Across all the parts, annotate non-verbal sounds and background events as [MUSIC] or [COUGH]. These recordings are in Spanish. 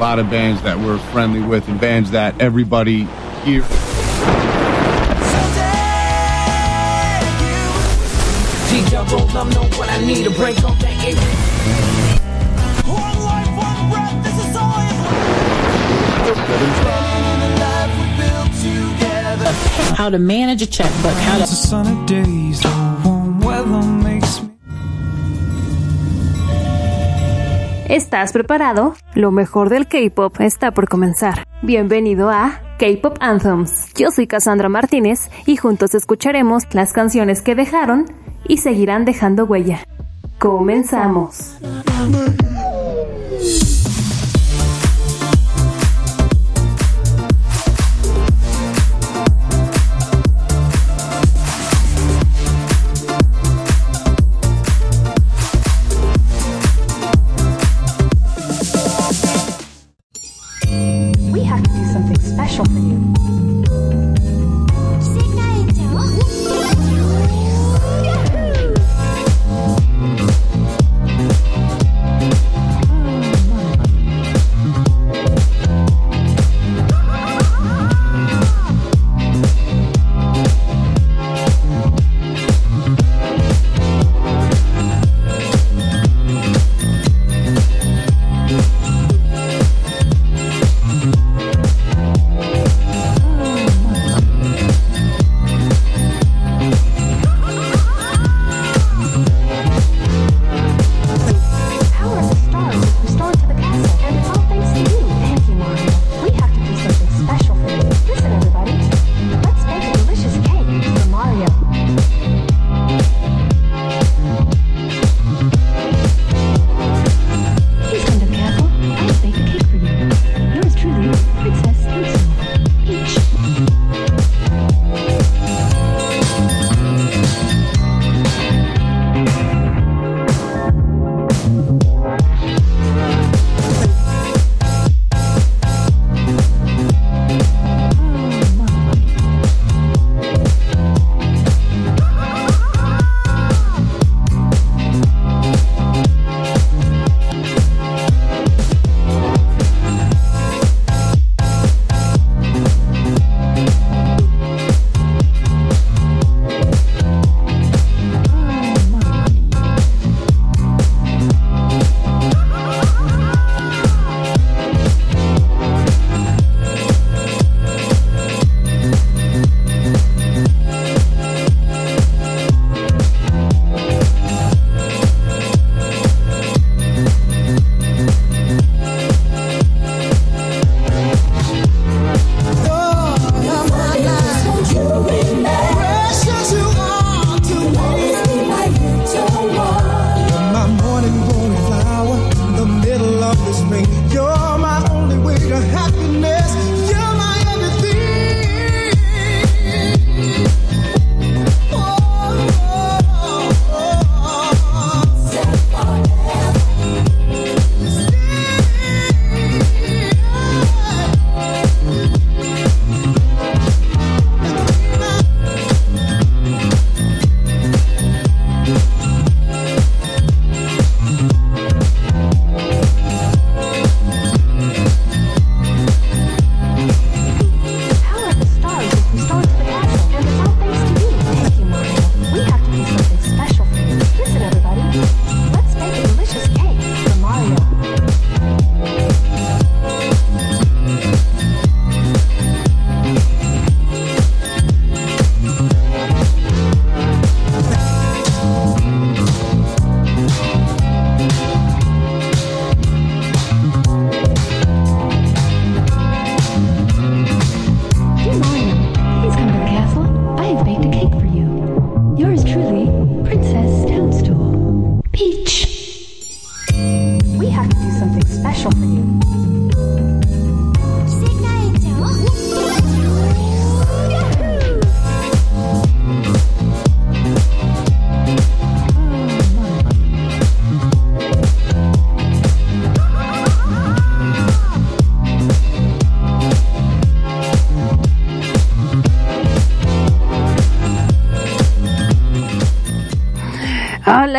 lot of bands that we're friendly with and bands that everybody here. How to manage a checkbook, how to. ¿Estás preparado? Lo mejor del K-Pop está por comenzar. Bienvenido a K-Pop Anthems. Yo soy Cassandra Martínez y juntos escucharemos las canciones que dejaron y seguirán dejando huella. Comenzamos.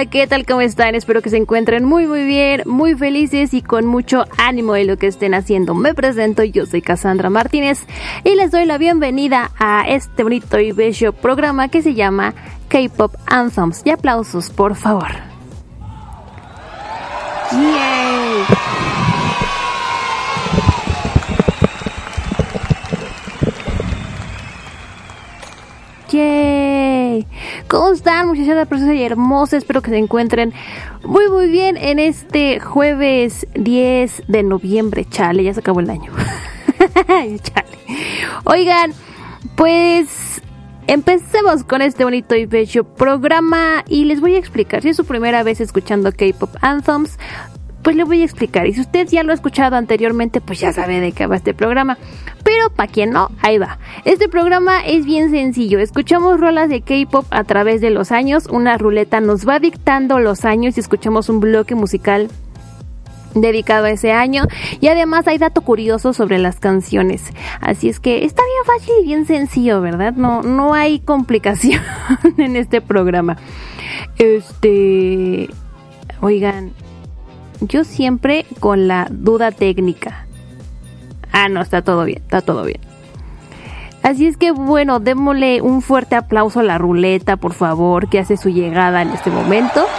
¿Qué tal? ¿Cómo están? Espero que se encuentren muy muy bien, muy felices y con mucho ánimo de lo que estén haciendo. Me presento, yo soy Cassandra Martínez y les doy la bienvenida a este bonito y bello programa que se llama K-Pop Anthems. Y aplausos, por favor. Muchachas preciosas y hermosas? Espero que se encuentren muy, muy bien en este jueves 10 de noviembre. Chale, ya se acabó el año. [LAUGHS] Chale. Oigan, pues empecemos con este bonito y bello programa y les voy a explicar. Si es su primera vez escuchando K-Pop Anthems, pues le voy a explicar. Y si usted ya lo ha escuchado anteriormente, pues ya sabe de qué va este programa. Pero para quien no, ahí va. Este programa es bien sencillo. Escuchamos rolas de K-pop a través de los años. Una ruleta nos va dictando los años y escuchamos un bloque musical dedicado a ese año y además hay dato curioso sobre las canciones así es que está bien fácil y bien sencillo verdad no no hay complicación [LAUGHS] en este programa este oigan yo siempre con la duda técnica. Ah, no, está todo bien, está todo bien. Así es que bueno, démosle un fuerte aplauso a la ruleta, por favor, que hace su llegada en este momento. [LAUGHS]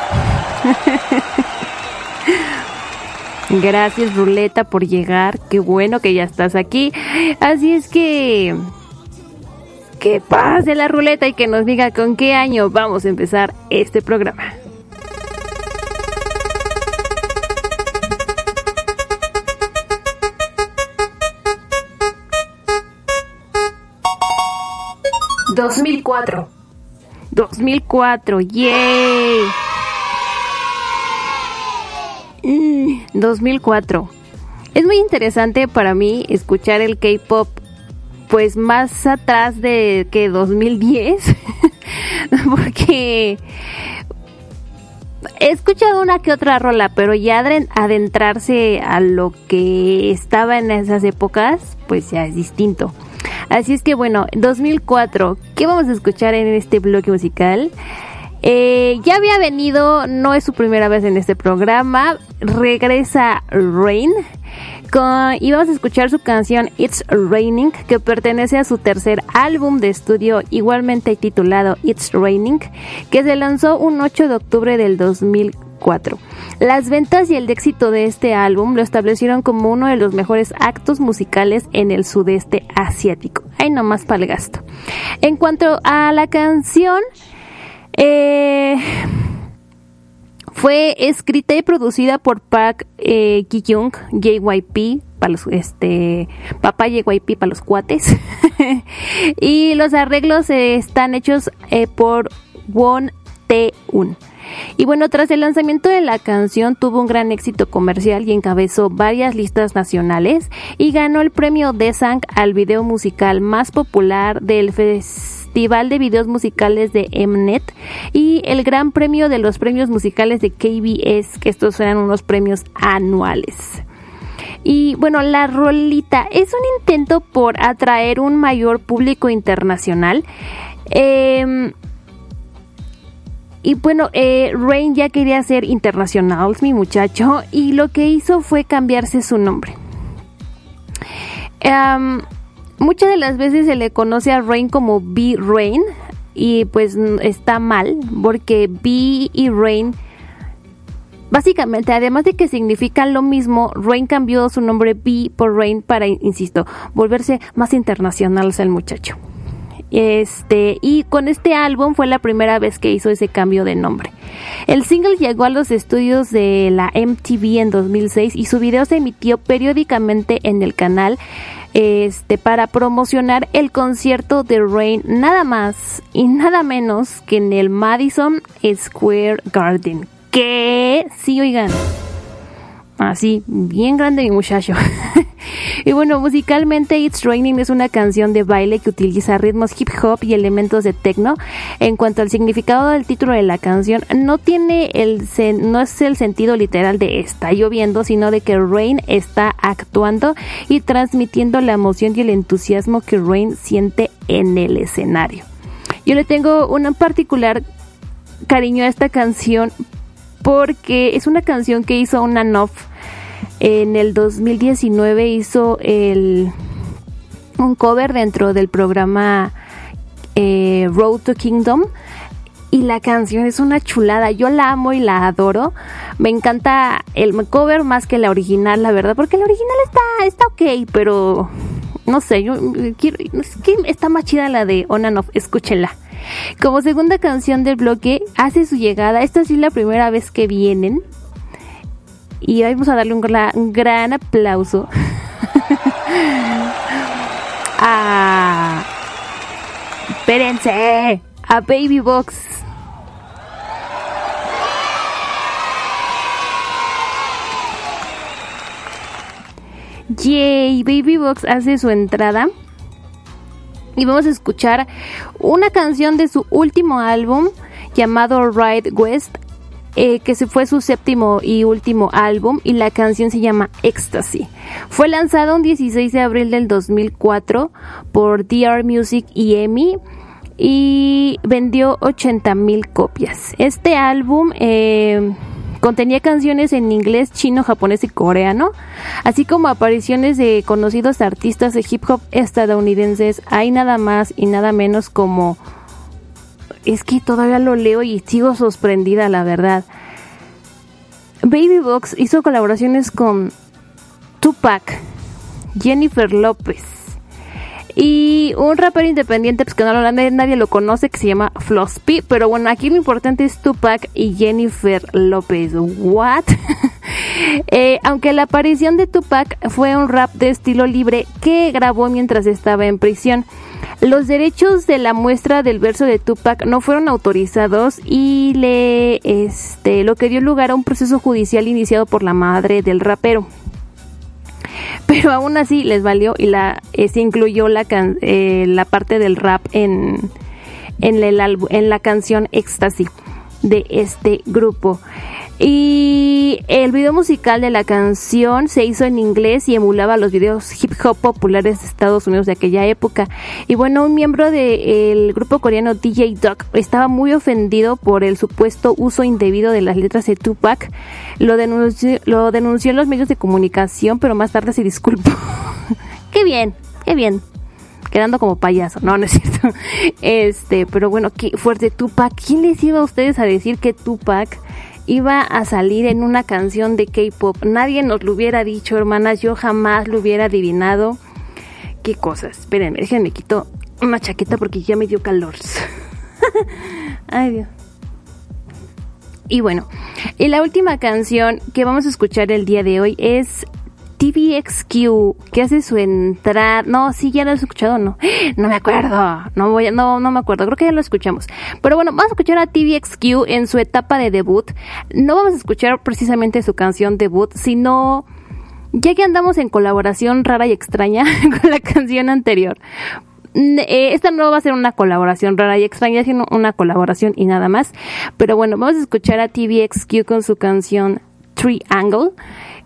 Gracias ruleta por llegar, qué bueno que ya estás aquí. Así es que... Que pase la ruleta y que nos diga con qué año vamos a empezar este programa. 2004. 2004, yay. 2004. Es muy interesante para mí escuchar el K-pop pues más atrás de que 2010 [LAUGHS] porque he escuchado una que otra rola, pero ya adentrarse a lo que estaba en esas épocas, pues ya es distinto. Así es que bueno, 2004, ¿qué vamos a escuchar en este bloque musical? Eh, ya había venido, no es su primera vez en este programa, regresa Rain con, y vamos a escuchar su canción It's Raining que pertenece a su tercer álbum de estudio igualmente titulado It's Raining que se lanzó un 8 de octubre del 2004. Las ventas y el éxito de este álbum lo establecieron como uno de los mejores actos musicales en el sudeste asiático. Ahí nomás para el gasto. En cuanto a la canción, eh, fue escrita y producida por Park eh, Ki-young, JYP, para los, este, papá JYP para los cuates. [LAUGHS] y los arreglos están hechos eh, por Won Tae-un. Y bueno, tras el lanzamiento de la canción tuvo un gran éxito comercial y encabezó varias listas nacionales y ganó el premio Desang al video musical más popular del Festival de Videos Musicales de Mnet y el Gran Premio de los Premios Musicales de KBS, que estos eran unos premios anuales. Y bueno, la rolita es un intento por atraer un mayor público internacional. Eh, y bueno, eh, Rain ya quería ser internacional, mi muchacho, y lo que hizo fue cambiarse su nombre. muchas de las veces se le conoce a Rain como B Rain y pues está mal porque B y Rain Básicamente, además de que significan lo mismo, Rain cambió su nombre B por Rain para, insisto, volverse más internacional el muchacho. Este, y con este álbum fue la primera vez que hizo ese cambio de nombre. El single llegó a los estudios de la MTV en 2006 y su video se emitió periódicamente en el canal este, para promocionar el concierto de Rain nada más y nada menos que en el Madison Square Garden. Que sí, oigan. Así, bien grande mi muchacho. [LAUGHS] y bueno, musicalmente It's Raining es una canción de baile que utiliza ritmos hip hop y elementos de techno. En cuanto al significado del título de la canción, no tiene el no es el sentido literal de está lloviendo, sino de que Rain está actuando y transmitiendo la emoción y el entusiasmo que Rain siente en el escenario. Yo le tengo una particular cariño a esta canción porque es una canción que hizo una Nof en el 2019 hizo el un cover dentro del programa eh, Road to Kingdom y la canción es una chulada. Yo la amo y la adoro. Me encanta el cover más que la original, la verdad, porque la original está, está ok, pero no sé, yo quiero, es que está más chida la de On and Off, escúchenla. Como segunda canción del bloque, hace su llegada. Esta sí es la primera vez que vienen. Y vamos a darle un, gran aplauso [LAUGHS] a. Espérense, a Baby Box. Yay, Baby Box hace su entrada. Y vamos a escuchar una canción de su último álbum llamado Ride West, eh, que se fue su séptimo y último álbum y la canción se llama Ecstasy. Fue lanzado un 16 de abril del 2004 por DR Music y EMI y vendió 80 mil copias. Este álbum eh, Contenía canciones en inglés, chino, japonés y coreano, así como apariciones de conocidos artistas de hip hop estadounidenses. Hay nada más y nada menos como... Es que todavía lo leo y sigo sorprendida, la verdad. Baby Box hizo colaboraciones con Tupac, Jennifer López, y un rapero independiente, pues que no nadie, nadie lo conoce, que se llama Flossy. Pero bueno, aquí lo importante es Tupac y Jennifer López. ¿What? [LAUGHS] eh, aunque la aparición de Tupac fue un rap de estilo libre que grabó mientras estaba en prisión. Los derechos de la muestra del verso de Tupac no fueron autorizados y le, este, lo que dio lugar a un proceso judicial iniciado por la madre del rapero pero aún así les valió y la eh, se incluyó la eh, la parte del rap en en el en la canción Ecstasy de este grupo. Y el video musical de la canción se hizo en inglés y emulaba los videos hip hop populares de Estados Unidos de aquella época. Y bueno, un miembro del grupo coreano DJ Duck estaba muy ofendido por el supuesto uso indebido de las letras de Tupac. Lo denunció, lo denunció en los medios de comunicación, pero más tarde se disculpó. [LAUGHS] qué bien, qué bien quedando como payaso. No, no es cierto. [LAUGHS] Este, pero bueno, qué fuerte Tupac. ¿Quién les iba a ustedes a decir que Tupac iba a salir en una canción de K-pop? Nadie nos lo hubiera dicho, hermanas. Yo jamás lo hubiera adivinado. Qué cosas. Esperen, déjenme quito una chaqueta porque ya me dio calor. [LAUGHS] Ay, Dios. Y bueno, y la última canción que vamos a escuchar el día de hoy es TVXQ, que hace su entrada. No, sí, ya lo he escuchado, no. [GASPS] No me acuerdo. No voy no, no me acuerdo. Creo que ya lo escuchamos. Pero bueno, vamos a escuchar a TVXQ en su etapa de debut. No vamos a escuchar precisamente su canción debut, sino ya que andamos en colaboración rara y extraña [LAUGHS] con la canción anterior. Eh, esta no va a ser una colaboración rara y extraña, sino una colaboración y nada más. Pero bueno, vamos a escuchar a TVXQ con su canción Triangle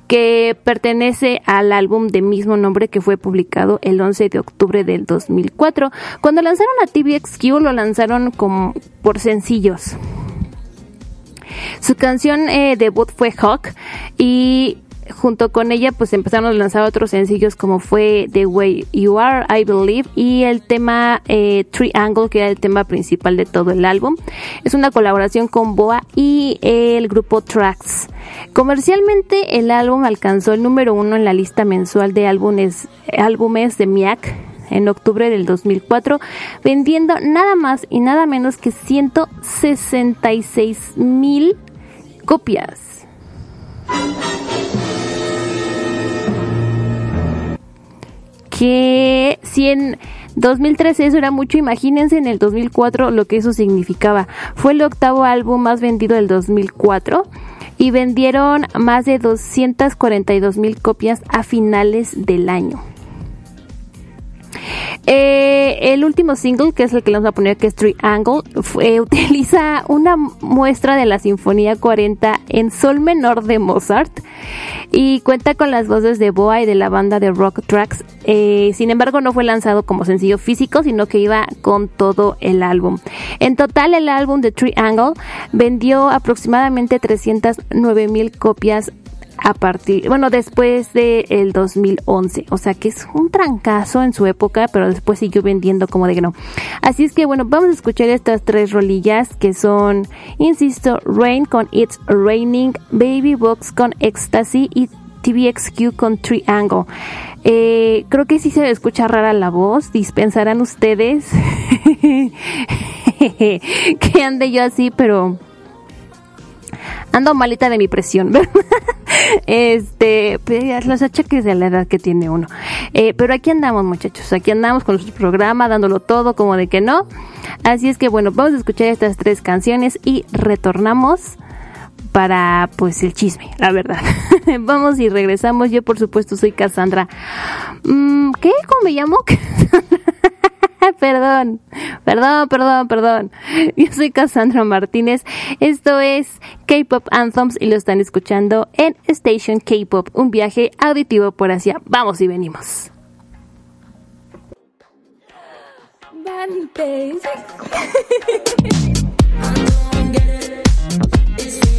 que pertenece al álbum de mismo nombre que fue publicado el 11 de octubre del 2004. Cuando lanzaron a TVXQ lo lanzaron como por sencillos. Su canción eh, debut fue Hawk y junto con ella pues empezaron a lanzar otros sencillos como fue The Way You Are, I Believe y el tema eh, Triangle que era el tema principal de todo el álbum. Es una colaboración con Boa y el grupo Tracks. Comercialmente el álbum alcanzó el número uno en la lista mensual de álbumes, álbumes de MIAC en octubre del 2004, vendiendo nada más y nada menos que 166 mil copias. Que si en 2013 eso era mucho, imagínense en el 2004 lo que eso significaba. Fue el octavo álbum más vendido del 2004 y vendieron más de 242 mil copias a finales del año. Eh, el último single, que es el que le vamos a poner, que es Triangle, fue, [LAUGHS] utiliza una muestra de la Sinfonía 40 en sol menor de Mozart y cuenta con las voces de Boa y de la banda de Rock Tracks. Eh, sin embargo, no fue lanzado como sencillo físico, sino que iba con todo el álbum. En total, el álbum de Triangle vendió aproximadamente 309 mil copias a partir, bueno, después del el 2011. O sea que es un trancazo en su época, pero después siguió vendiendo como de que no. Así es que bueno, vamos a escuchar estas tres rolillas que son, insisto, Rain con It's Raining, Baby Box con Ecstasy y TVXQ con Triangle. Eh, creo que sí se escucha rara la voz, dispensarán ustedes [LAUGHS] que ande yo así, pero ando malita de mi presión, [LAUGHS] ¿verdad? Este, pues, los achaques de la edad que tiene uno. Eh, pero aquí andamos, muchachos, aquí andamos con nuestro programa, dándolo todo como de que no. Así es que bueno, vamos a escuchar estas tres canciones y retornamos para pues el chisme, la verdad. [LAUGHS] vamos y regresamos. Yo por supuesto soy Cassandra. Mm, ¿Qué? ¿Cómo me llamo? [LAUGHS] [LAUGHS] perdón, perdón, perdón, perdón. [LAUGHS] Yo soy Cassandra Martínez. Esto es K-Pop Anthems y lo están escuchando en Station K-Pop, un viaje auditivo por Asia. Vamos y venimos. [LAUGHS]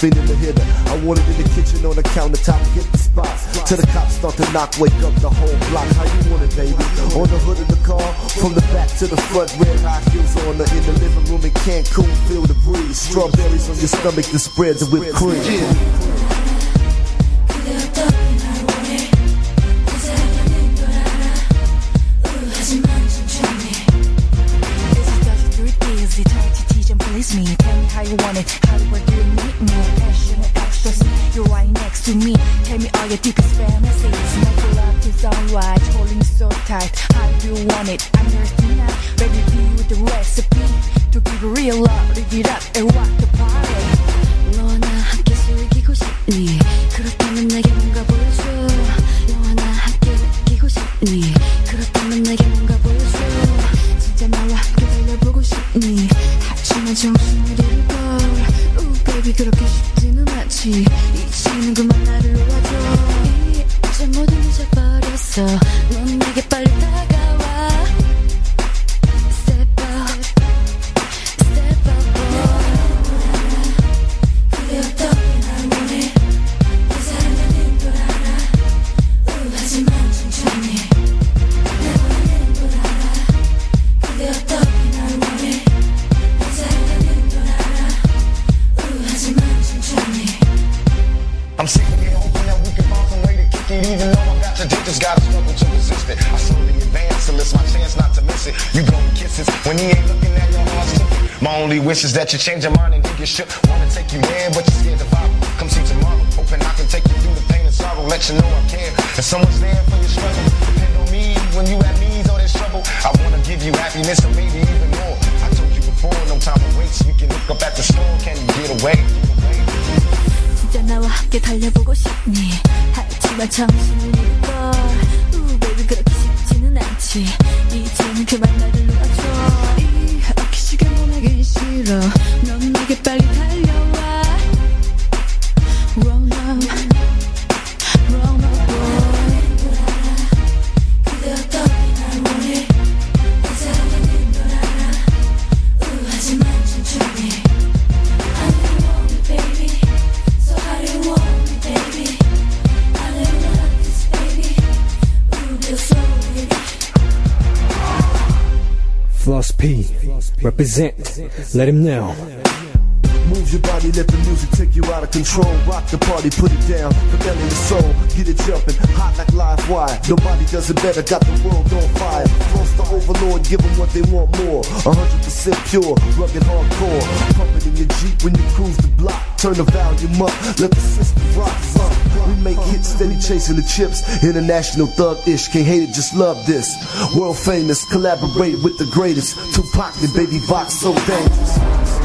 feeling the hitter. I want it in the kitchen on the countertop, hit the spot. Till the cops start to knock, wake up the whole block. How you want it, baby? On the hood of the car, from the back to the front, red high heels on the in the living room in Cancun, feel the breeze. Strawberries on your stomach, the spreads whipped cream. My only wish is that you change your mind and you get shook Wanna take you there, but you're scared to follow Come see tomorrow, hoping I can take you through the pain and sorrow Let you know I care, and someone's there for your struggle Depend on me when you have needs or there's trouble I wanna give you happiness or maybe even more I told you before, no time to wait So you can look up at the store, can you get away? Get away? 진짜 나와 함께 달려보고 싶니 하지만 정신을 잃을걸 우 baby 그렇게 쉽지는 않지 이제는 그만 나를 놓아줘 이 아끼시게 달려 넌 내게 빨리 달려와 Run now Run my boy 그대 어떤 날이 Lost P. Lost P. represent, let him know. Move your body, let the music take you out of control. Rock the party, put it down, from belly to soul. Get it jumping, hot like live wire. Nobody does it better, got the world on fire. Floss the overlord, give them what they want more. 100% pure, rugged hardcore. Pump it in your Jeep when you cruise the block. Turn the volume up, let the system rock. rock. We make hits steady chasing the chips. International thug ish, can't hate it, just love this. World famous, collaborate with the greatest. Tupac and Baby Vox, so dangerous.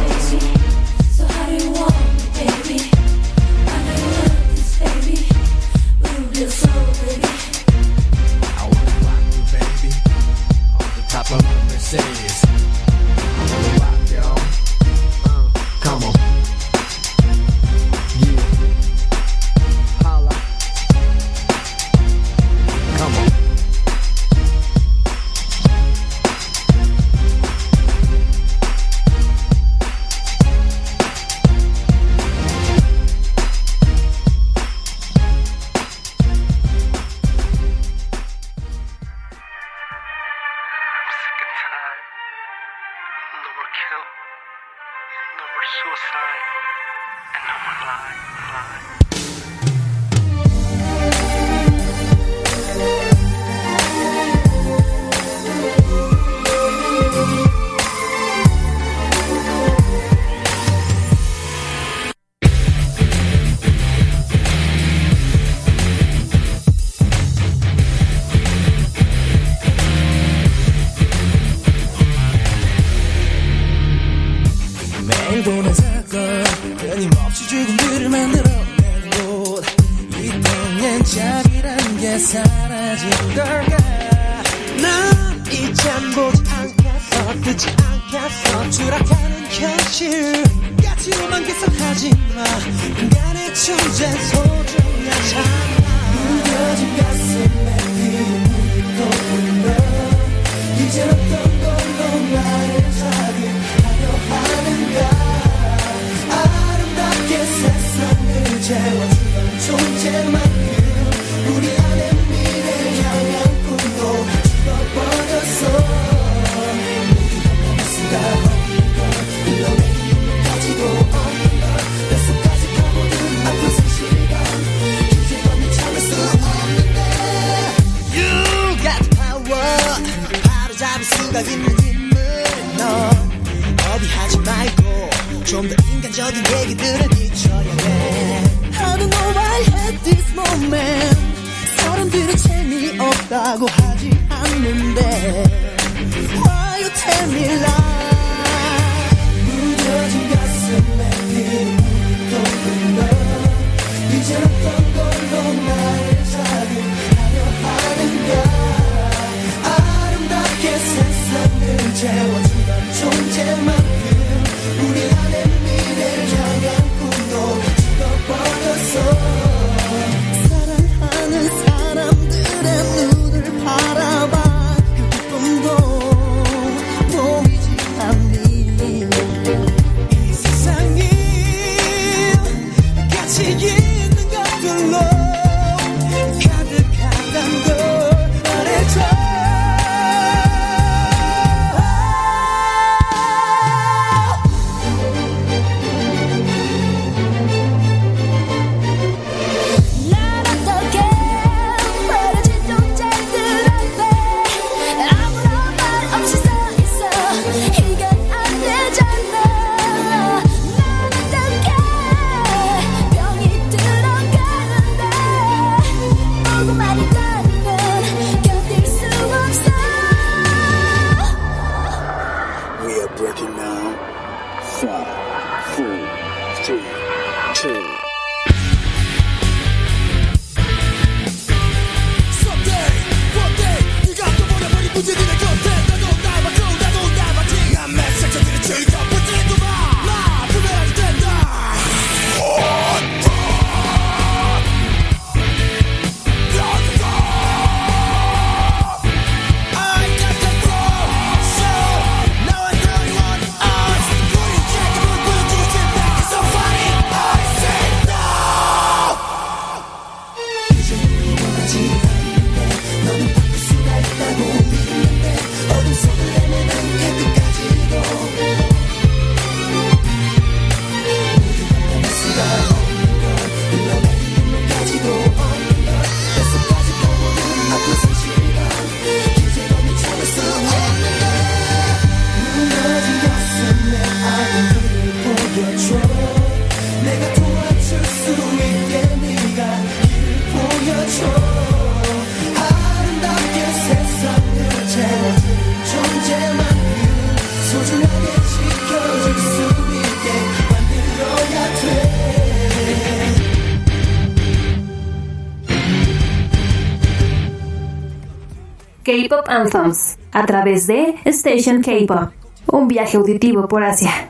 Anthems a través de Station K-Pop, un viaje auditivo por Asia.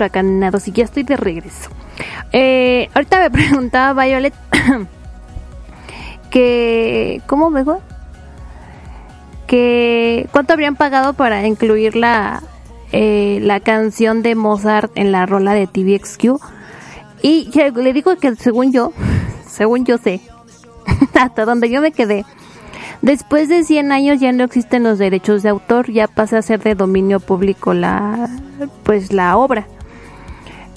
huracanados y ya estoy de regreso. Eh, ahorita me [LAUGHS] preguntaba Violet [COUGHS] que cómo me que cuánto habrían pagado para incluir la eh, la canción de Mozart en la rola de TVXQ y le digo que según yo [LAUGHS] según yo sé [LAUGHS] hasta donde yo me quedé Después de 100 años ya no existen los derechos de autor, ya pasa a ser de dominio público la pues la obra.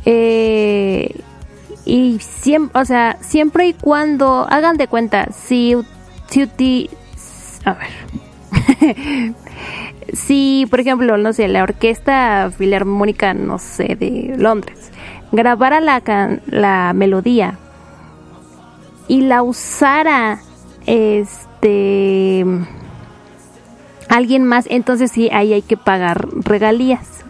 Eh, y siempre, o sea, siempre y cuando, hagan de cuenta, si, si a ver. [LAUGHS] si, por ejemplo, no sé, la Orquesta Filarmónica, no sé, de Londres, grabara la, la melodía y la usara este alguien más, entonces sí, ahí hay que pagar regalías.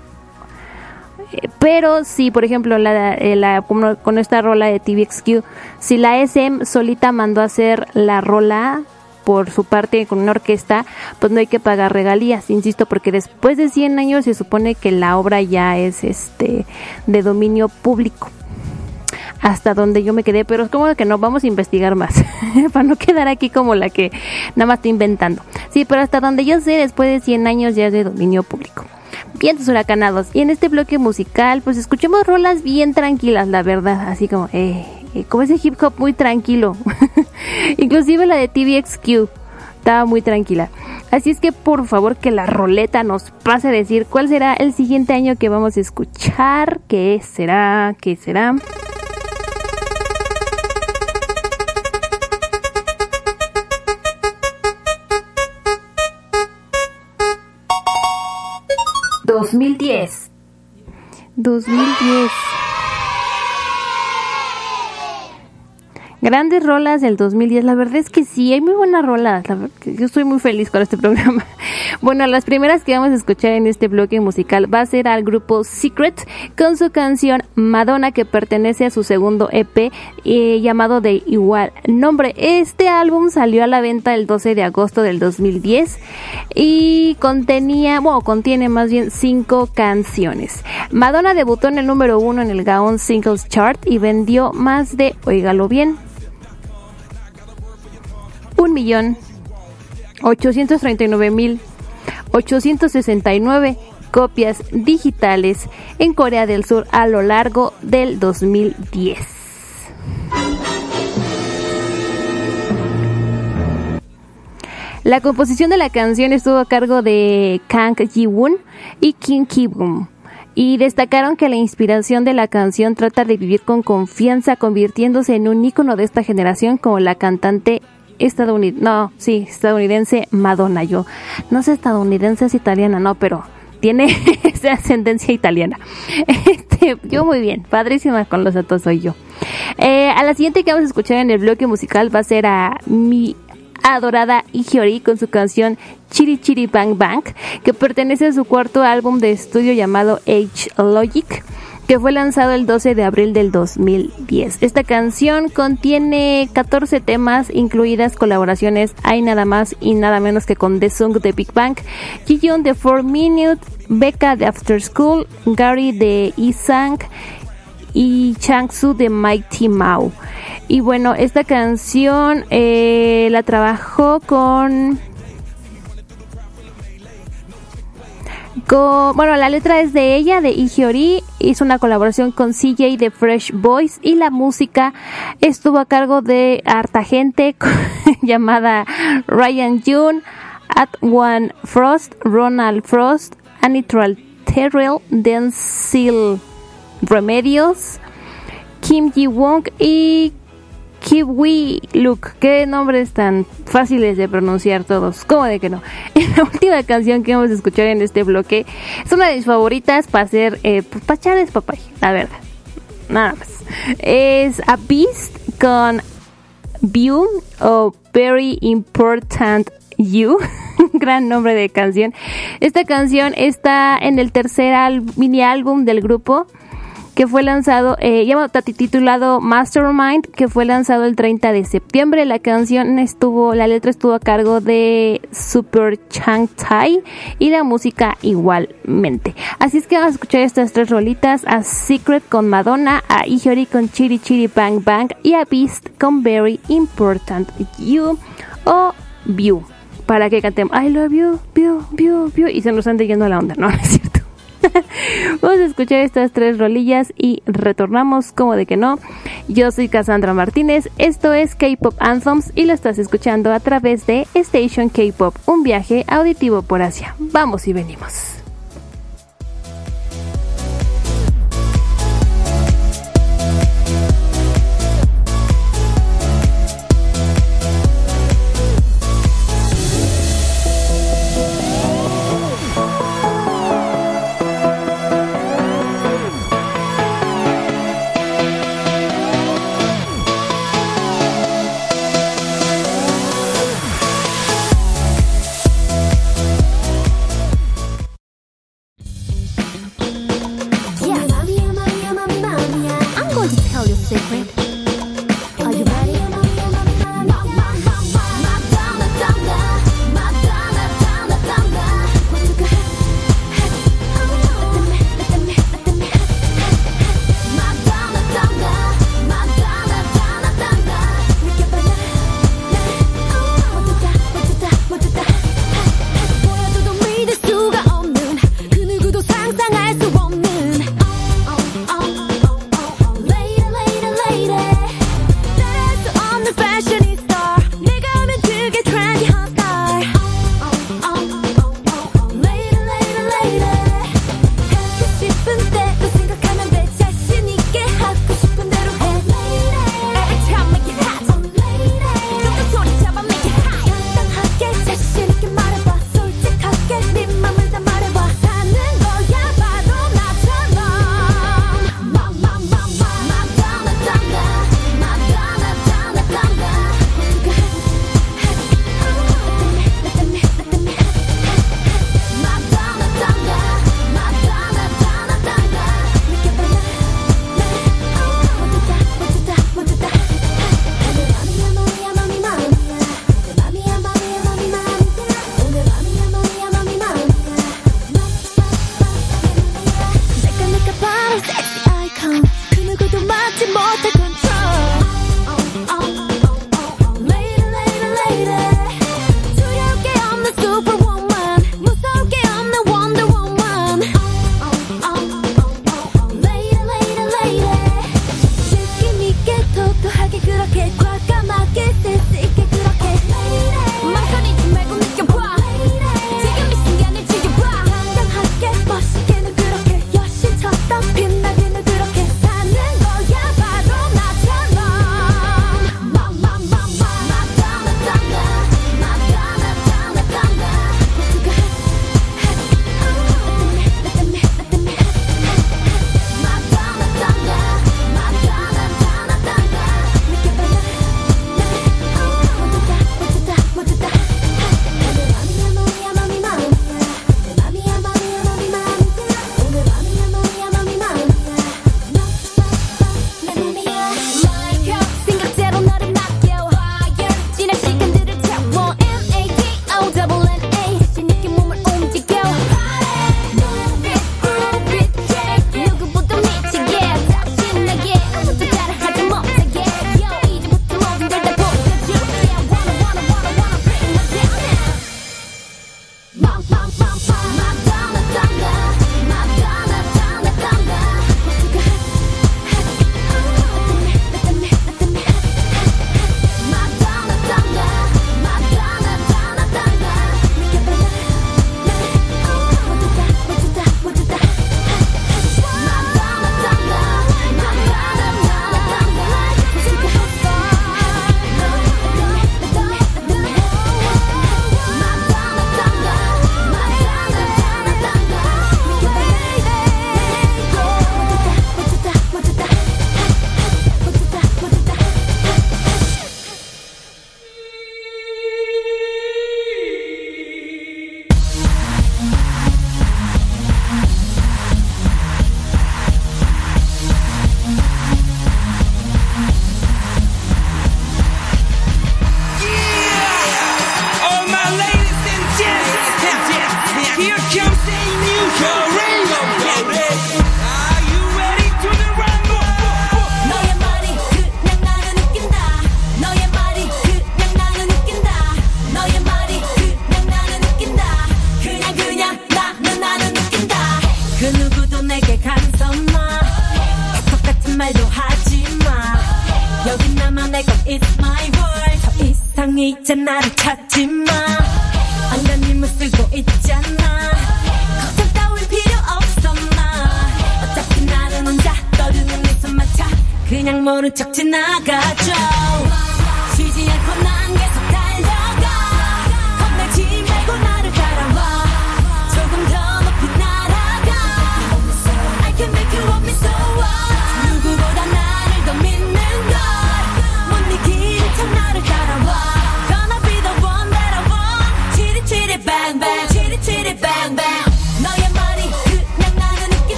Pero si, por ejemplo, la, eh, con esta rola de TVXQ, si la SM solita mandó a hacer la rola por su parte con una orquesta, pues no hay que pagar regalías, insisto, porque después de 100 años se supone que la obra ya es este de dominio público. Hasta donde yo me quedé, pero es como que no vamos a investigar más, [LAUGHS] para no quedar aquí como la que nada más está inventando. Sí, pero hasta donde yo sé, después de 100 años ya es de dominio público. Vientos huracanados. Y en este bloque musical, pues escuchemos rolas bien tranquilas, la verdad. Así como, eh, eh, como ese hip hop muy tranquilo. [LAUGHS] Inclusive la de TVXQ estaba muy tranquila. Así es que por favor que la roleta nos pase a decir cuál será el siguiente año que vamos a escuchar. ¿Qué será? ¿Qué será? ¿2010? 2010. Grandes rolas del 2010. La verdad es que sí, hay muy buenas rolas. Yo estoy muy feliz con este [LAUGHS] programa. Bueno, las primeras que vamos a escuchar en este bloque musical va a ser al grupo Secret con su canción Madonna que pertenece a su segundo EP eh, llamado de igual nombre. Este álbum salió a la venta el 12 de agosto del 2010 y contenía, bueno, contiene más bien cinco canciones. Madonna debutó en el número uno en el Gaon Singles Chart y vendió más de, oígalo bien, un millón 839 mil 869 copias digitales en Corea del Sur a lo largo del 2010. La composición de la canción estuvo a cargo de Kang Ji-woon y Kim Ki-bum. Y destacaron que la inspiración de la canción trata de vivir con confianza, convirtiéndose en un ícono de esta generación como la cantante estadounidense, no, sí, estadounidense Madonna. Yo no sé estadounidense, es italiana, no, pero tiene [LAUGHS] ascendencia italiana. [LAUGHS] Este, yo muy bien, padrísima con los datos soy yo. Eh, a la siguiente que vamos a escuchar en el bloque musical va a ser a mi adorada Ihiori con su canción Chiri Chiri Bang Bang, que pertenece a su cuarto álbum de estudio llamado H Logic, que fue lanzado el 12 de abril del 2010. Esta canción contiene 14 temas, incluidas colaboraciones hay nada más y nada menos que con The Song de Big Bang, Jiyeon de 4 Minute, Becca de After School, Gary de Isang y Changsu de Mighty Mao. Y bueno, esta canción eh, la trabajó con, Bueno, la letra es de ella, de Ihiori. Hizo una colaboración con CJ de Fresh Boys. Y la música estuvo a cargo de harta gente [LAUGHS] llamada Ryan June, At One Frost, Ronald Frost, Anitral Terrell, Denzel Remedios, Kim Ji Wong y Kiwi Luke. Qué nombres tan fáciles de pronunciar todos. ¿Cómo de que no? [LAUGHS] la última canción que vamos a escuchar en este bloque es una de mis favoritas para hacer, eh, pues, para papay, la verdad. Nada más. Es A Beast con View o Very Important You. [LAUGHS] Gran nombre de canción. Esta canción está en el tercer mini álbum del grupo que fue lanzado, eh, titulado Mastermind, que fue lanzado el 30 de septiembre. La canción estuvo, la letra estuvo a cargo de Super Chang Tai y la música igualmente. Así es que vamos a escuchar estas tres rolitas: a Secret con Madonna, a Ihiori con Chiri Chiri Bang Bang y a Beast con Very Important You o View. Para que cantemos I love you, view, view, view y se nos ande yendo la onda, ¿no? [LAUGHS] [LAUGHS] Vamos a escuchar estas tres rolillas y retornamos como de que no. Yo soy Cassandra Martínez, esto es K-Pop Anthems y lo estás escuchando a través de Station K-Pop, un viaje auditivo por Asia. Vamos y venimos.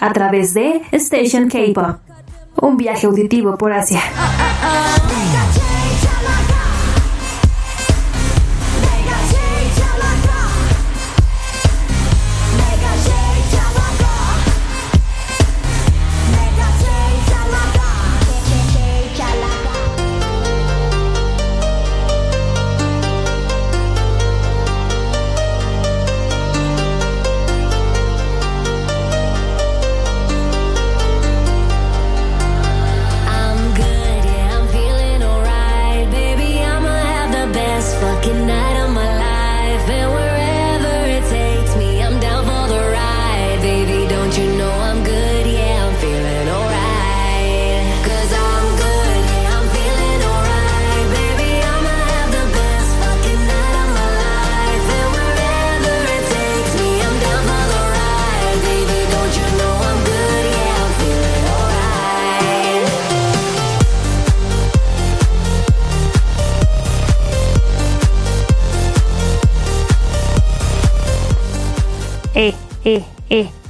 A través de Station K-Pop. Un viaje auditivo por Asia.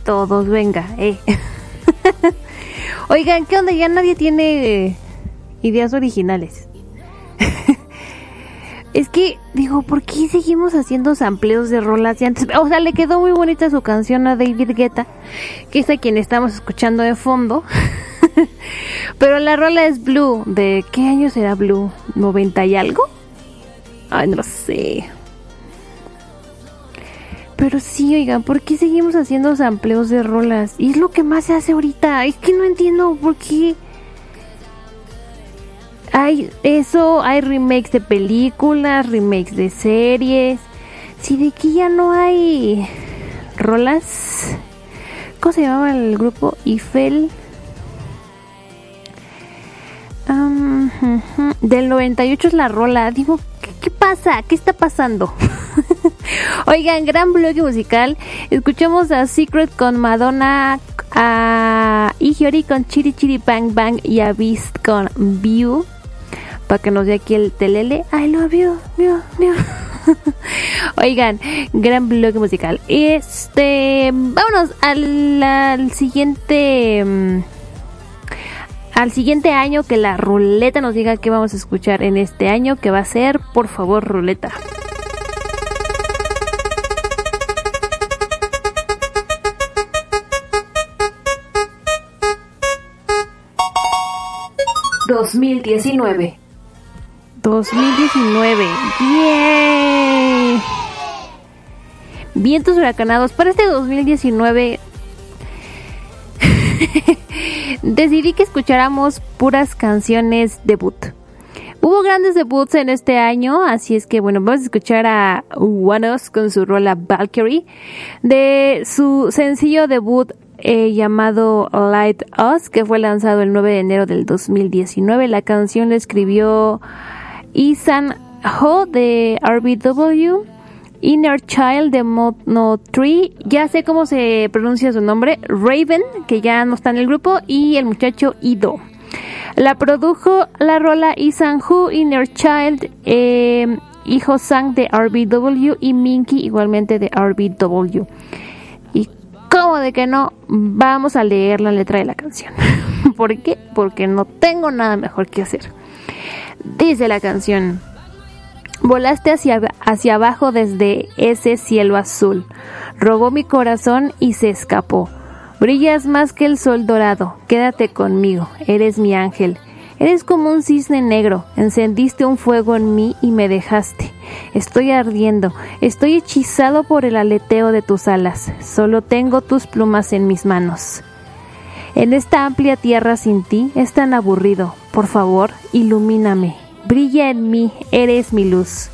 Todos, venga, eh. [LAUGHS] Oigan, ¿qué onda? Ya nadie tiene eh, ideas originales. [LAUGHS] es que, digo, ¿por qué seguimos haciendo sampleos de rolas de antes? O sea, le quedó muy bonita su canción a David Guetta, que es a quien estamos escuchando de fondo. [LAUGHS] Pero la rola es Blue. ¿De qué año será Blue? ¿90 y algo? Ay, no lo sé. Pero sí, oigan, ¿por qué seguimos haciendo sampleos de rolas? Y es lo que más se hace ahorita. Es que no entiendo por qué. Hay eso, hay remakes de películas, remakes de series. Si de aquí ya no hay rolas. ¿Cómo se llamaba el grupo? Eiffel. Am, ujú. Del 98 es la rola. Digo, ¿qué, pasa? ¿Qué está pasando? [LAUGHS] Oigan, gran bloque musical. Escuchamos a Secret con Madonna, a Ihiori con Chiri Chiri Bang Bang y a Beast con View. Para que nos dé aquí el telele. I love you, you, you. [LAUGHS] Oigan, gran bloque musical. Este, vámonos al, al siguiente. Al siguiente año que la ruleta nos diga qué vamos a escuchar en este año, que va a ser, por favor, ruleta. $2019. 2019. ¡Yay! Vientos huracanados. Para este 2019 [LAUGHS] decidí que escucháramos puras canciones debut. Hubo grandes debuts en este año, así es que bueno, vamos a escuchar a Wanos con su rola Valkyrie de su sencillo debut eh, llamado Light Us, que fue lanzado el 9 de enero del 2019. La canción la escribió Isan Ho de RBW. Inner Child de Mono Tree, ya sé cómo se pronuncia su nombre, Raven, que ya no está en el grupo, y el muchacho Ido. La produjo la rola Isan Hu, Inner Child, eh, Hijo Sang de RBW y Minky igualmente de RBW. Y como de que no, vamos a leer la letra de la canción. [LAUGHS] ¿Por qué? Porque no tengo nada mejor que hacer. Dice la canción. Volaste hacia, hacia abajo desde ese cielo azul. Robó mi corazón y se escapó. Brillas más que el sol dorado. Quédate conmigo. Eres mi ángel. Eres como un cisne negro. Encendiste un fuego en mí y me dejaste. Estoy ardiendo. Estoy hechizado por el aleteo de tus alas. Solo tengo tus plumas en mis manos. En esta amplia tierra sin ti es tan aburrido. Por favor, ilumíname. Brilla en mí, eres mi luz.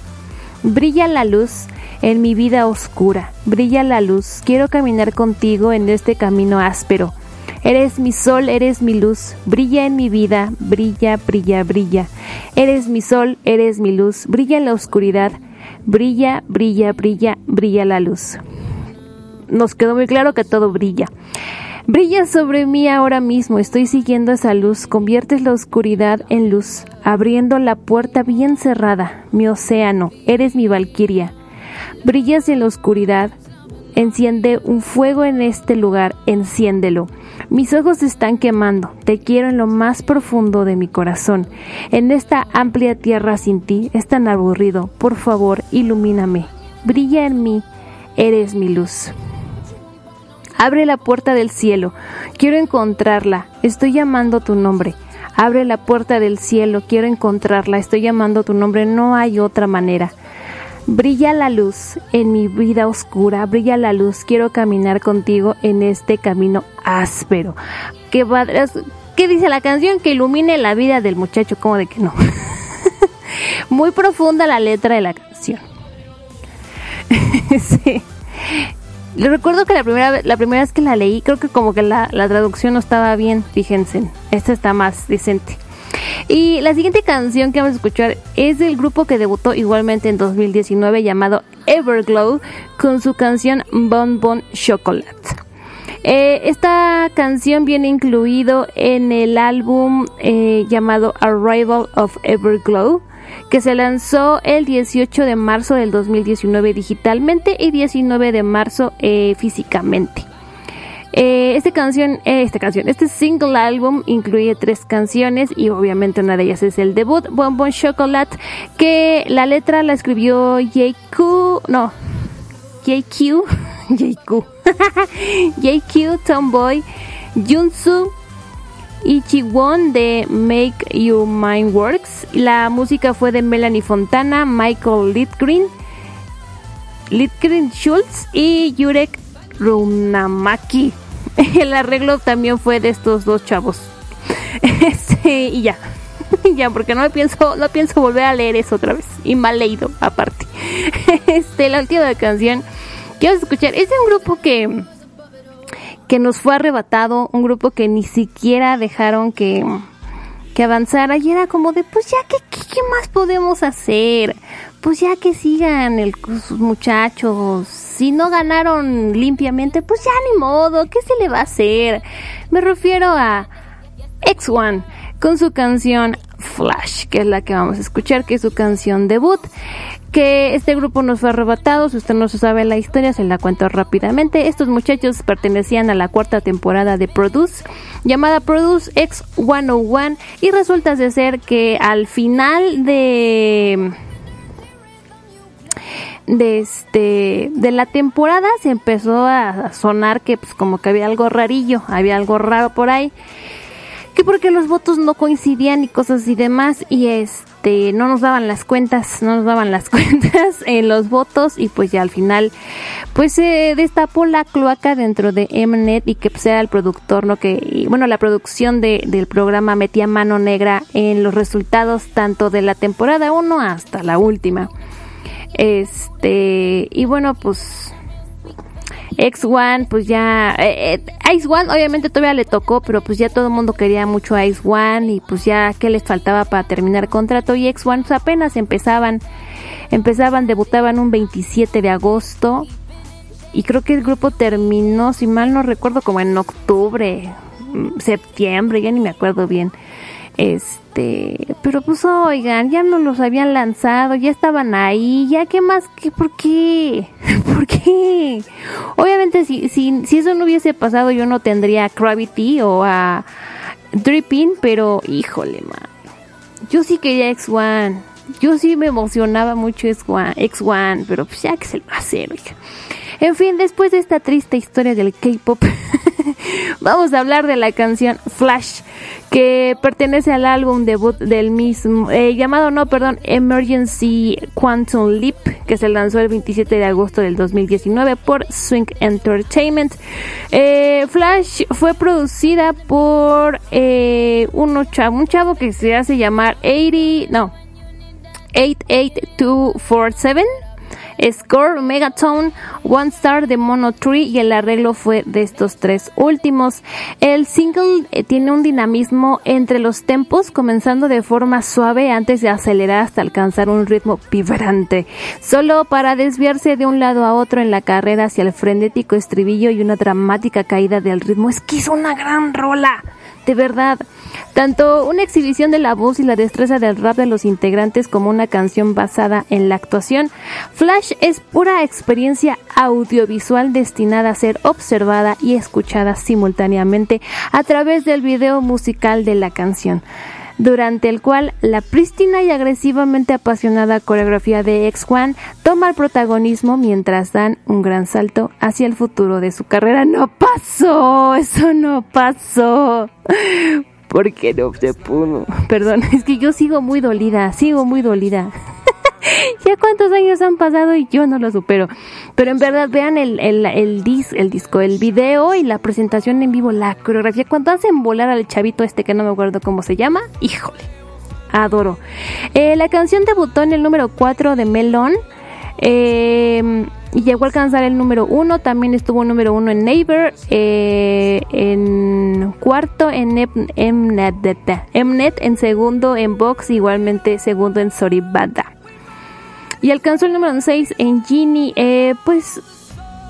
Brilla la luz en mi vida oscura. Brilla la luz. Quiero caminar contigo en este camino áspero. Eres mi sol, eres mi luz. Brilla en mi vida. Brilla, brilla, brilla. Eres mi sol, eres mi luz. Brilla en la oscuridad. Brilla, brilla, brilla, brilla la luz. Nos quedó muy claro que todo brilla. Brilla sobre mí ahora mismo, estoy siguiendo esa luz, conviertes la oscuridad en luz, abriendo la puerta bien cerrada, mi océano, eres mi valquiria. Brillas en la oscuridad, enciende un fuego en este lugar, enciéndelo. Mis ojos están quemando, te quiero en lo más profundo de mi corazón. En esta amplia tierra sin ti es tan aburrido, por favor, ilumíname. Brilla en mí, eres mi luz. Abre la puerta del cielo, quiero encontrarla, estoy llamando tu nombre. Abre la puerta del cielo, quiero encontrarla, estoy llamando tu nombre, no hay otra manera. Brilla la luz en mi vida oscura, brilla la luz, quiero caminar contigo en este camino áspero. ¿Qué, ¿Qué dice la canción? Que ilumine la vida del muchacho, como de que no. [LAUGHS] Muy profunda la letra de la canción. [LAUGHS] sí. Le recuerdo que la primera, la primera vez que la leí, creo que como que la, la traducción no estaba bien, fíjense. Esta está más decente. Y la siguiente canción que vamos a escuchar es del grupo que debutó igualmente en 2019 llamado Everglow con su canción Bon Bon Chocolate. Eh, esta canción viene incluido en el álbum eh, llamado Arrival of Everglow que se lanzó el 18 de marzo del 2019 digitalmente y 19 de marzo eh, físicamente. Eh, esta canción, eh, esta canción, este single álbum incluye tres canciones y obviamente una de ellas es el debut, Bon Bon Chocolate, que la letra la escribió JQ, no, JQ, JQ, JQ, Tomboy, Junsu, Ichiwon de Make Your Mind Works. La música fue de Melanie Fontana, Michael Litgren, Litgren Schultz y Yurek Runamaki. [LAUGHS] El arreglo también fue de estos dos chavos. [LAUGHS] Este, y ya. [LAUGHS] ya, porque no pienso, no pienso volver a leer eso otra vez. Y mal leído, aparte. Este, la última canción a escuchar es de un grupo que que nos fue arrebatado, un grupo que ni siquiera dejaron que, que avanzara y era como de, pues ya, ¿qué, qué, más podemos hacer? Pues ya que sigan el, sus muchachos, si no ganaron limpiamente, pues ya ni modo, ¿qué se le va a hacer? Me refiero a X1 con su canción Flash, que es la que vamos a escuchar, que es su canción debut que este grupo nos fue arrebatado, si usted no se sabe la historia, se la cuento rápidamente. Estos muchachos pertenecían a la cuarta temporada de Produce, llamada Produce X 101, y resulta de ser que al final de de este de la temporada se empezó a sonar que pues como que había algo rarillo, había algo raro por ahí que porque los votos no coincidían y cosas y demás y este no nos daban las cuentas, no nos daban las [LAUGHS] cuentas en los votos y pues ya al final pues se destapó la cloaca dentro de Mnet y que pues, el productor, ¿no? Que bueno, la producción de, del programa metía mano negra en los resultados tanto de la temporada 1 hasta la última. Este, y bueno, pues X1, pues ya. Eh, eh, Ice One, obviamente todavía le tocó, pero pues ya todo el mundo quería mucho a Ice One y pues ya, ¿qué les faltaba para terminar contrato? Y X1 pues apenas empezaban, empezaban, debutaban un 27 de agosto y creo que el grupo terminó, si mal no recuerdo, como en octubre, mm, septiembre, ya ni me acuerdo bien. Este, pero pues oigan, ya no los habían lanzado, ya estaban ahí, ya qué más, qué, ¿por qué? [LAUGHS] ¿Por qué? Obviamente si, si, si eso no hubiese pasado yo no tendría a Gravity o a Dripping, pero híjole, man. Yo sí quería X1. Yo sí me emocionaba mucho X1, X1 pero pues ya que se lo va a hacer, oiga. En fin, después de esta triste historia del K-pop, [LAUGHS] [LAUGHS] vamos a hablar de la canción Flash, que pertenece al álbum debut del mismo, eh, llamado, no, perdón, Emergency Quantum Leap, que se lanzó el 27 de agosto del 2019 por Swing Entertainment. Eh, Flash fue producida por eh, un, chavo, que se hace llamar 80, no, 88247 Score, Megatone, One Star de Mono Tree y el arreglo fue de estos tres últimos. El single eh, tiene un dinamismo entre los tempos, comenzando de forma suave antes de acelerar hasta alcanzar un ritmo vibrante, solo para desviarse de un lado a otro en la carrera hacia el frenético estribillo y una dramática caída del ritmo. Es que es una gran rola de verdad. Tanto una exhibición de la voz y la destreza del rap de los integrantes como una canción basada en la actuación, Flash es pura experiencia audiovisual destinada a ser observada y escuchada simultáneamente a través del video musical de la canción durante el cual la prístina y agresivamente apasionada coreografía de X1 toma el protagonismo mientras dan un gran salto hacia el futuro de su carrera. No pasó, eso no pasó. Porque no se pudo. Perdón, [LAUGHS] es que yo sigo muy dolida, sigo muy dolida. [LAUGHS] ya cuántos años han pasado y yo no lo supero. Pero en verdad vean el, el, el, dis, el disco, el video y la presentación en vivo, la coreografía. Cuando hacen volar al chavito este que no me acuerdo cómo se llama, híjole, adoro. Eh, la canción debutó en el número 4 de Melon. Eh, y llegó a alcanzar el número 1, también estuvo número 1 en Neighbor, eh, en cuarto en Mnet, Mnet, en segundo en Vox, igualmente segundo en Soribada y alcanzó el número 6 en Genie. Eh, pues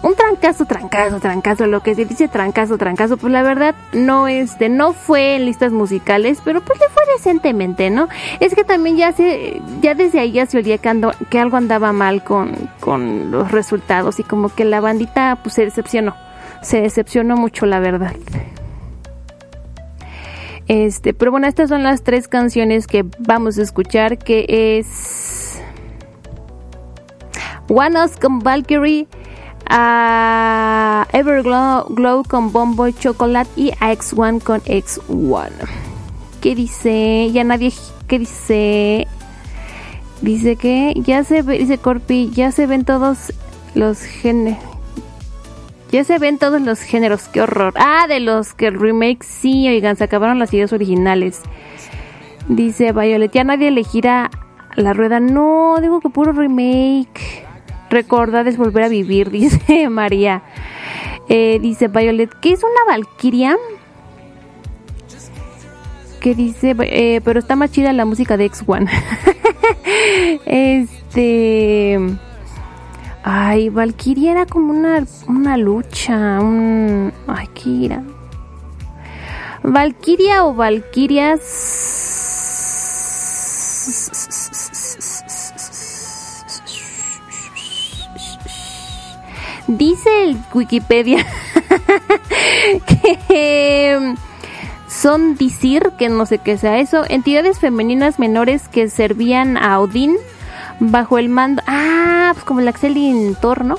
un trancazo, trancazo, trancazo, lo que se dice trancazo, trancazo, pues la verdad no este, no fue en listas musicales, pero pues le fue decentemente, ¿no? Es que también ya se, ya desde ahí ya se olía que, que algo andaba mal con, con los resultados y como que la bandita pues se decepcionó, se decepcionó mucho la verdad. Este, pero bueno, estas son las tres canciones que vamos a escuchar, que es One con Valkyrie, a Everglow con Bombo Chocolate y a X1 con X1. ¿Qué dice? Ya nadie. ¿Qué dice? Dice que ya se ve, dice Corpi, ya se ven todos los géneros. Ya se ven todos los géneros, qué horror. Ah, de los que el remake sí, oigan, se acabaron las ideas originales. Dice Violet, ya nadie elegirá la rueda. No, digo que puro remake. Recordad es volver a vivir, [LAUGHS] dice María. Eh, dice Violet, ¿qué es una valquiria? Que dice, eh, pero está más chida la música de X1. [LAUGHS] este. Ay, Valkyria era como una, una lucha. Un, ay, Kira. Valkyria o Valkyrias Dice el Wikipedia [LAUGHS] que son decir, que no sé qué sea eso, entidades femeninas menores que servían a Odín bajo el mando. Ah, pues como el Axel Thor, ¿no?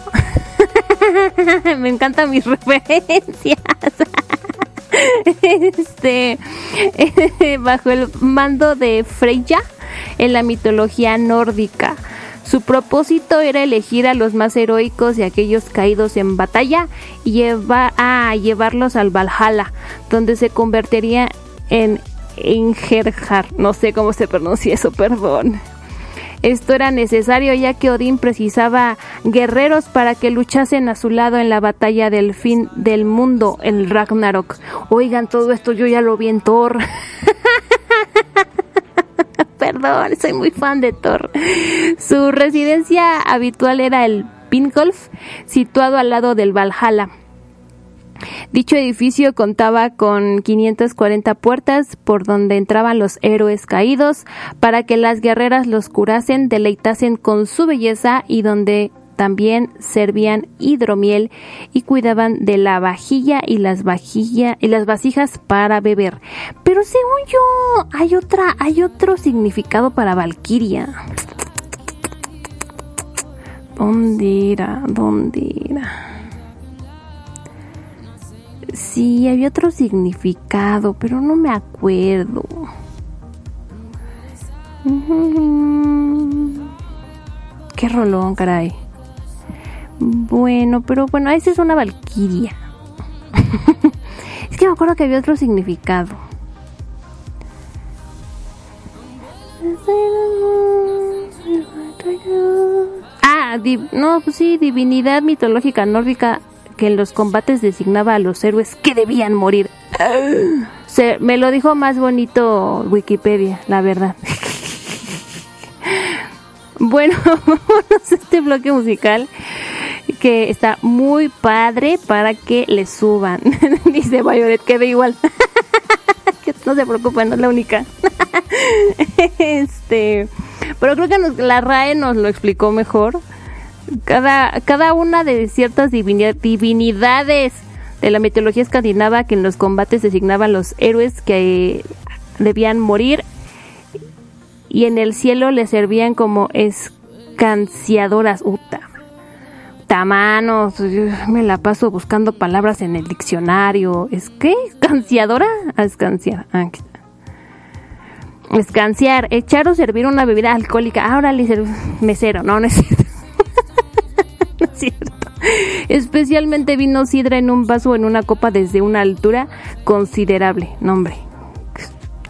[LAUGHS] Me encantan mis [LAUGHS] referencias. este, bajo el mando de Freya en la mitología nórdica. Su propósito era elegir a los más heroicos y aquellos caídos en batalla y a llevarlos al Valhalla, donde se convertiría en Ingerhar. No sé cómo se pronuncia eso, perdón. Esto era necesario ya que Odín precisaba guerreros para que luchasen a su lado en la batalla del fin del mundo, el Ragnarok. Oigan, todo esto yo ya lo vi en Thor. [LAUGHS] Soy muy fan de Thor. Su residencia habitual era el Pingolf, situado al lado del Valhalla. Dicho edificio contaba con 540 puertas por donde entraban los héroes caídos para que las guerreras los curasen, deleitasen con su belleza y donde también servían hidromiel y cuidaban de la vajilla y las vajilla y las vasijas para beber. Pero según yo, hay otra, hay otro significado para Valquiria. ¿Dónde era? ¿Dónde era? Sí, había otro significado, pero no me acuerdo. Qué rolón, caray. Bueno, pero bueno, esa es una valquiria. [LAUGHS] es que me acuerdo que había otro significado. Ah, no, pues sí, divinidad mitológica nórdica que en los combates designaba a los héroes que debían morir. [GASPS] Se, me lo dijo más bonito Wikipedia, la verdad. [LAUGHS] bueno, [LAUGHS] vámonos a este bloque musical que está muy padre para que le suban. [LAUGHS] Dice Violet, quede igual. [LAUGHS] no se preocupen, no es la única. [LAUGHS] este, pero creo que nos, la RAE nos lo explicó mejor. Cada, cada una de ciertas divinidades de la mitología escandinava que en los combates designaban los héroes que debían morir y en el cielo le servían como escanciadoras. Uta a mano, pues, me la paso buscando palabras en el diccionario. ¿Es qué? ¿Escanciadora? Escanciar. Ah, ah Escanciar, echar o servir una bebida alcohólica. Ahora le mesero, no, no es [LAUGHS] cierto. no es cierto. Especialmente vino sidra en un vaso o en una copa desde una altura considerable. Nombre.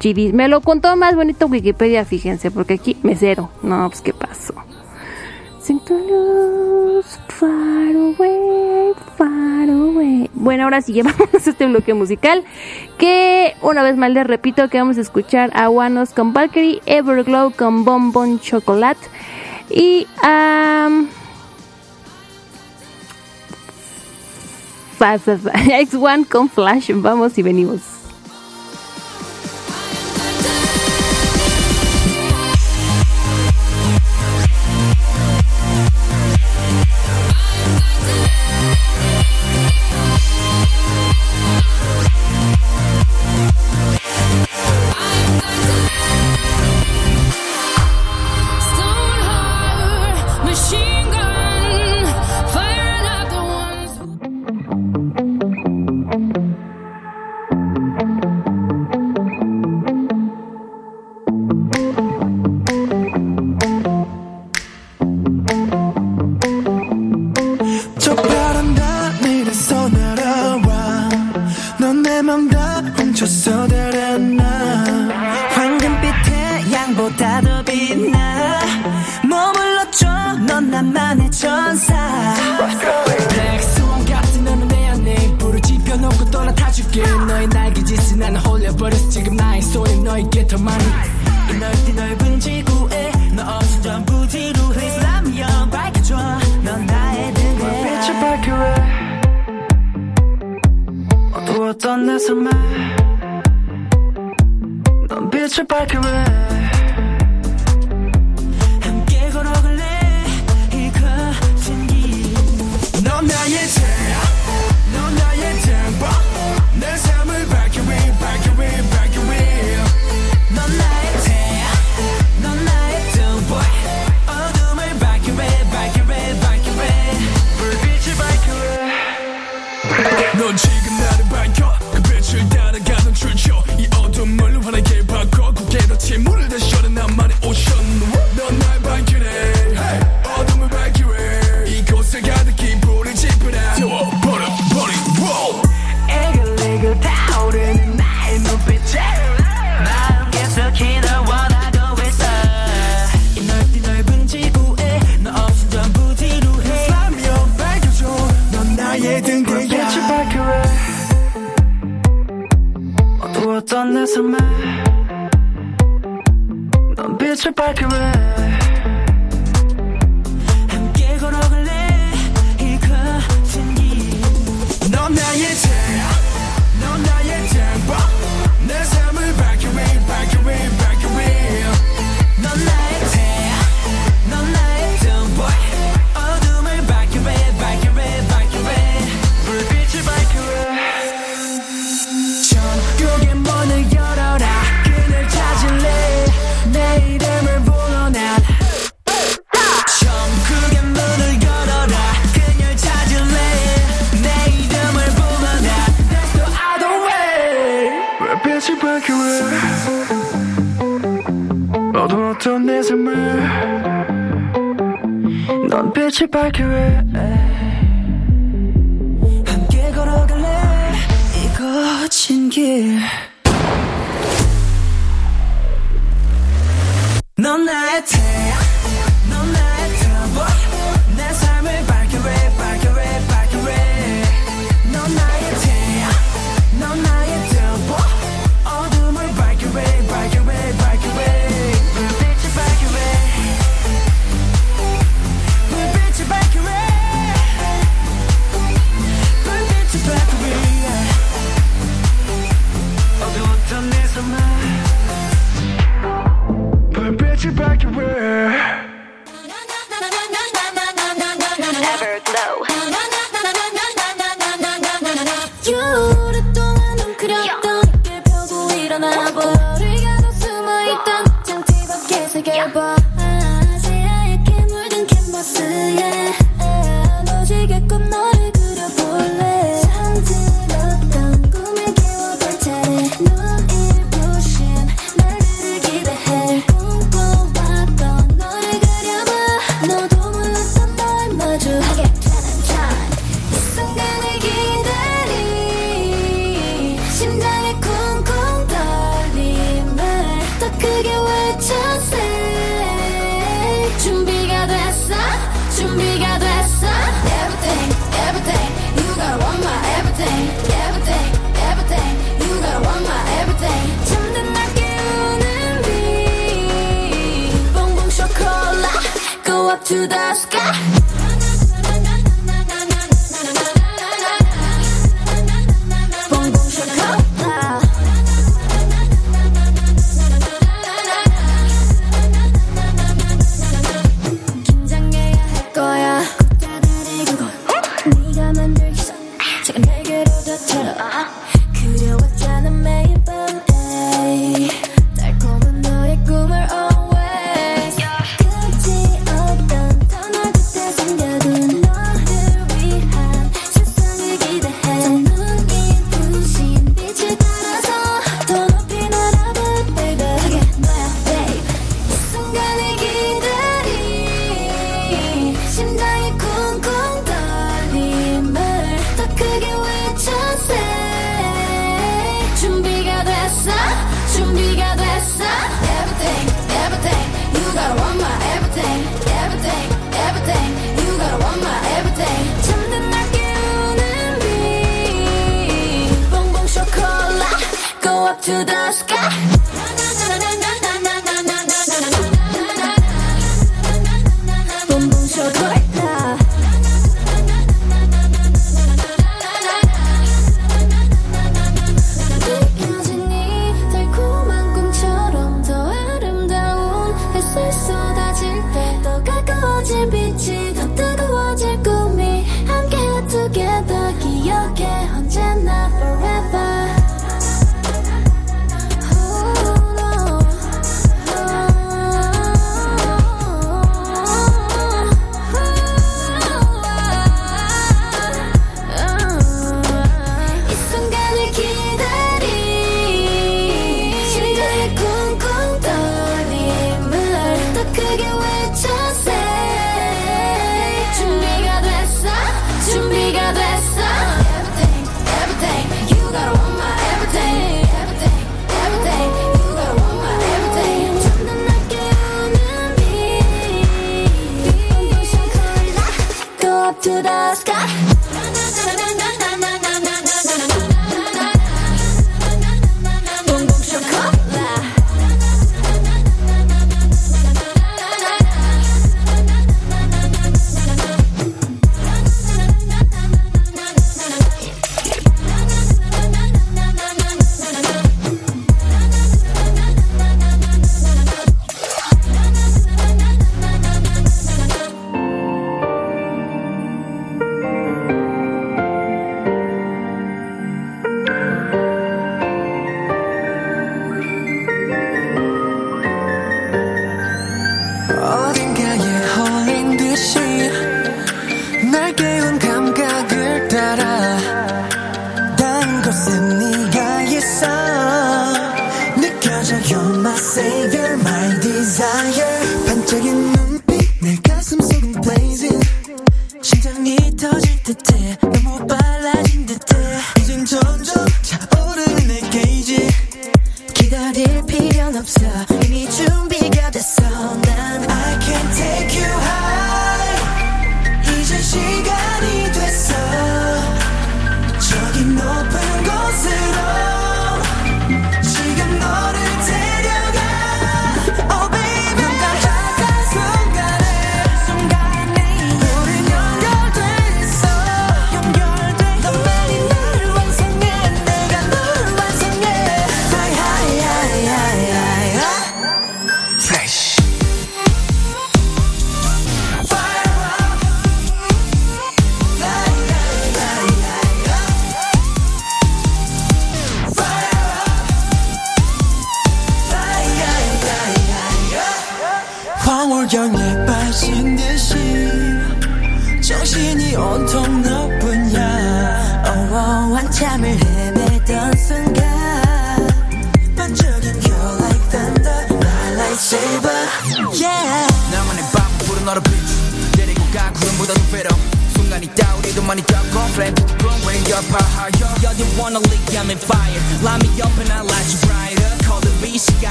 Chidis. Me lo contó más bonito Wikipedia, fíjense, porque aquí mesero. No, pues qué pasó. Sing to far away, far away. Bueno, ahora sí [LAUGHS] llevamos este bloque musical. Que una vez más les repito que vamos a escuchar a Wanos con Valkyrie, Everglow con Bonbon Chocolate y a. Um, X1 con Flash. Vamos y venimos. machine.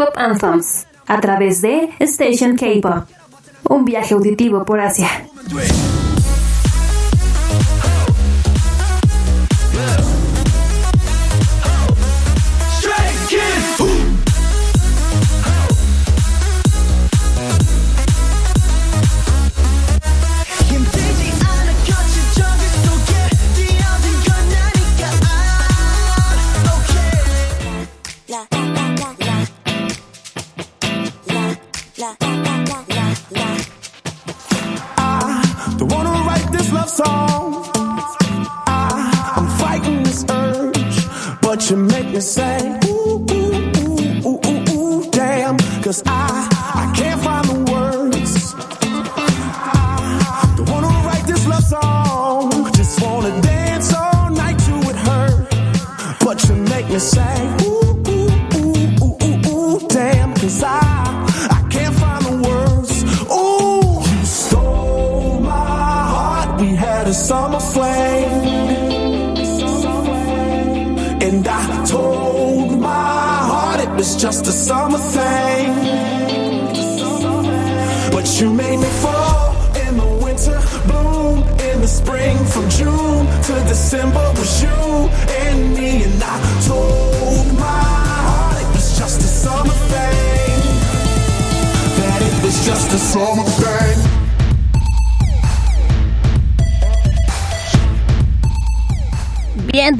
Pop Anthems a través de Station K-Pop. Un viaje auditivo por Asia.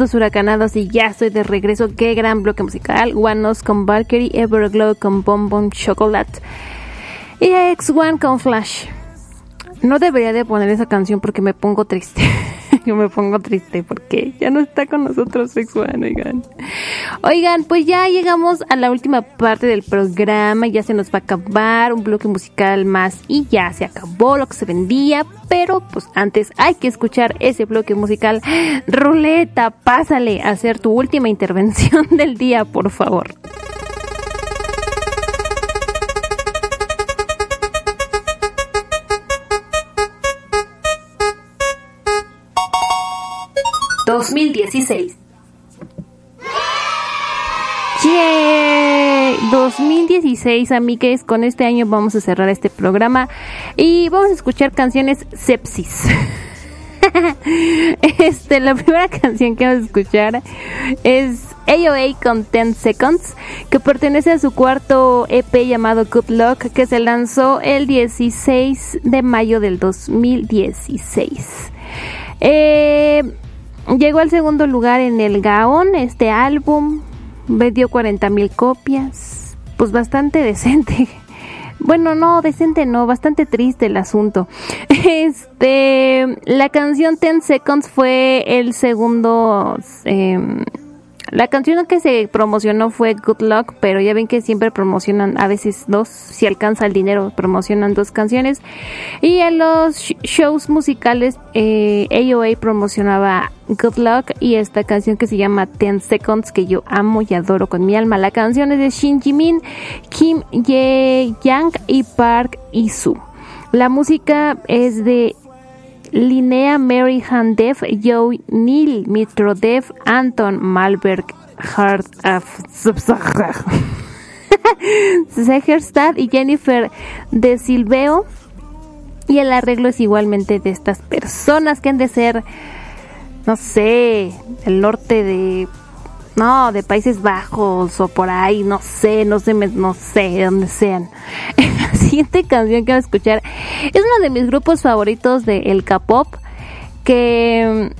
Huracanados y ya estoy de regreso. Qué gran bloque musical. One Nose con Valkyrie, Everglow con Bonbon Chocolate y X1 con Flash. No debería de poner esa canción porque me pongo triste. [LAUGHS] [LAUGHS] yo me pongo triste porque ya no está con nosotros Rex oigan. Oigan, pues ya llegamos a la última parte del programa, ya se nos va a acabar un bloque musical más y ya se acabó lo que se vendía, pero pues antes hay que escuchar ese bloque musical. [GASPS] Ruleta, pásale a hacer tu última [LAUGHS] intervención del día, por favor. 2016. 2016, amigues, con este año vamos a cerrar este programa y vamos a escuchar canciones sepsis. [LAUGHS] este, la primera canción que vamos a escuchar es AOA con 10 Seconds, que pertenece a su cuarto EP llamado Good Luck, que se lanzó el 16 de mayo del 2016. Eh, Llegó al segundo lugar en el Gaon. este álbum vendió 40 mil copias, pues bastante [LAUGHS] decente. Bueno, no, decente no, bastante triste el asunto. [LAUGHS] Este, la canción Ten Seconds fue el segundo em, la canción que se promocionó fue Good Luck, pero ya ven que siempre promocionan a veces dos, si alcanza el dinero, promocionan dos canciones. Y en los sh- shows musicales, eh, AOA promocionaba Good Luck y esta canción que se llama Ten Seconds, que yo amo y adoro con mi alma. La canción es de Shin Jimin, Kim Ye Yang y Park Isu. La música es de Linnea Mary Handev, Joe Neil, Mitrodev, Anton Malberg, Hart [LAUGHS] Segerstad y Jennifer de Silveo. Y el arreglo es igualmente de estas personas que han de ser, no sé, el norte de, no, de Países Bajos o por ahí, no sé, no sé, no sé, de donde sean. [LAUGHS] La siguiente canción que voy a escuchar es uno de mis grupos favoritos de el K-pop que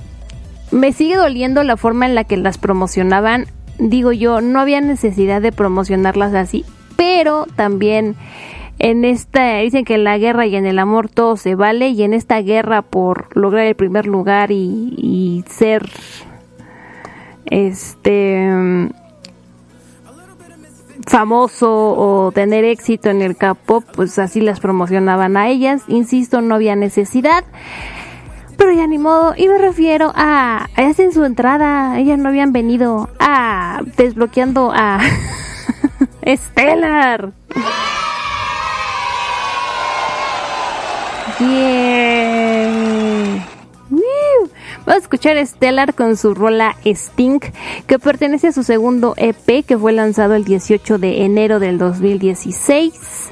mm, me sigue doliendo la forma en la que las promocionaban. Digo yo, no había necesidad de promocionarlas así, pero también en esta dicen que en la guerra y en el amor todo se vale y en esta guerra por lograr el primer lugar y, y ser este mm, famoso o tener éxito en el K-pop, pues así las promocionaban a ellas. Insisto, no había necesidad. Pero ya ni modo, y me refiero a, ellas en su entrada, ellas no habían venido a desbloqueando a [LAUGHS] Stellar. Yeah. Vamos a escuchar a Stellar con su rola Stink, que pertenece a su segundo EP que fue lanzado el 18 de enero del 2016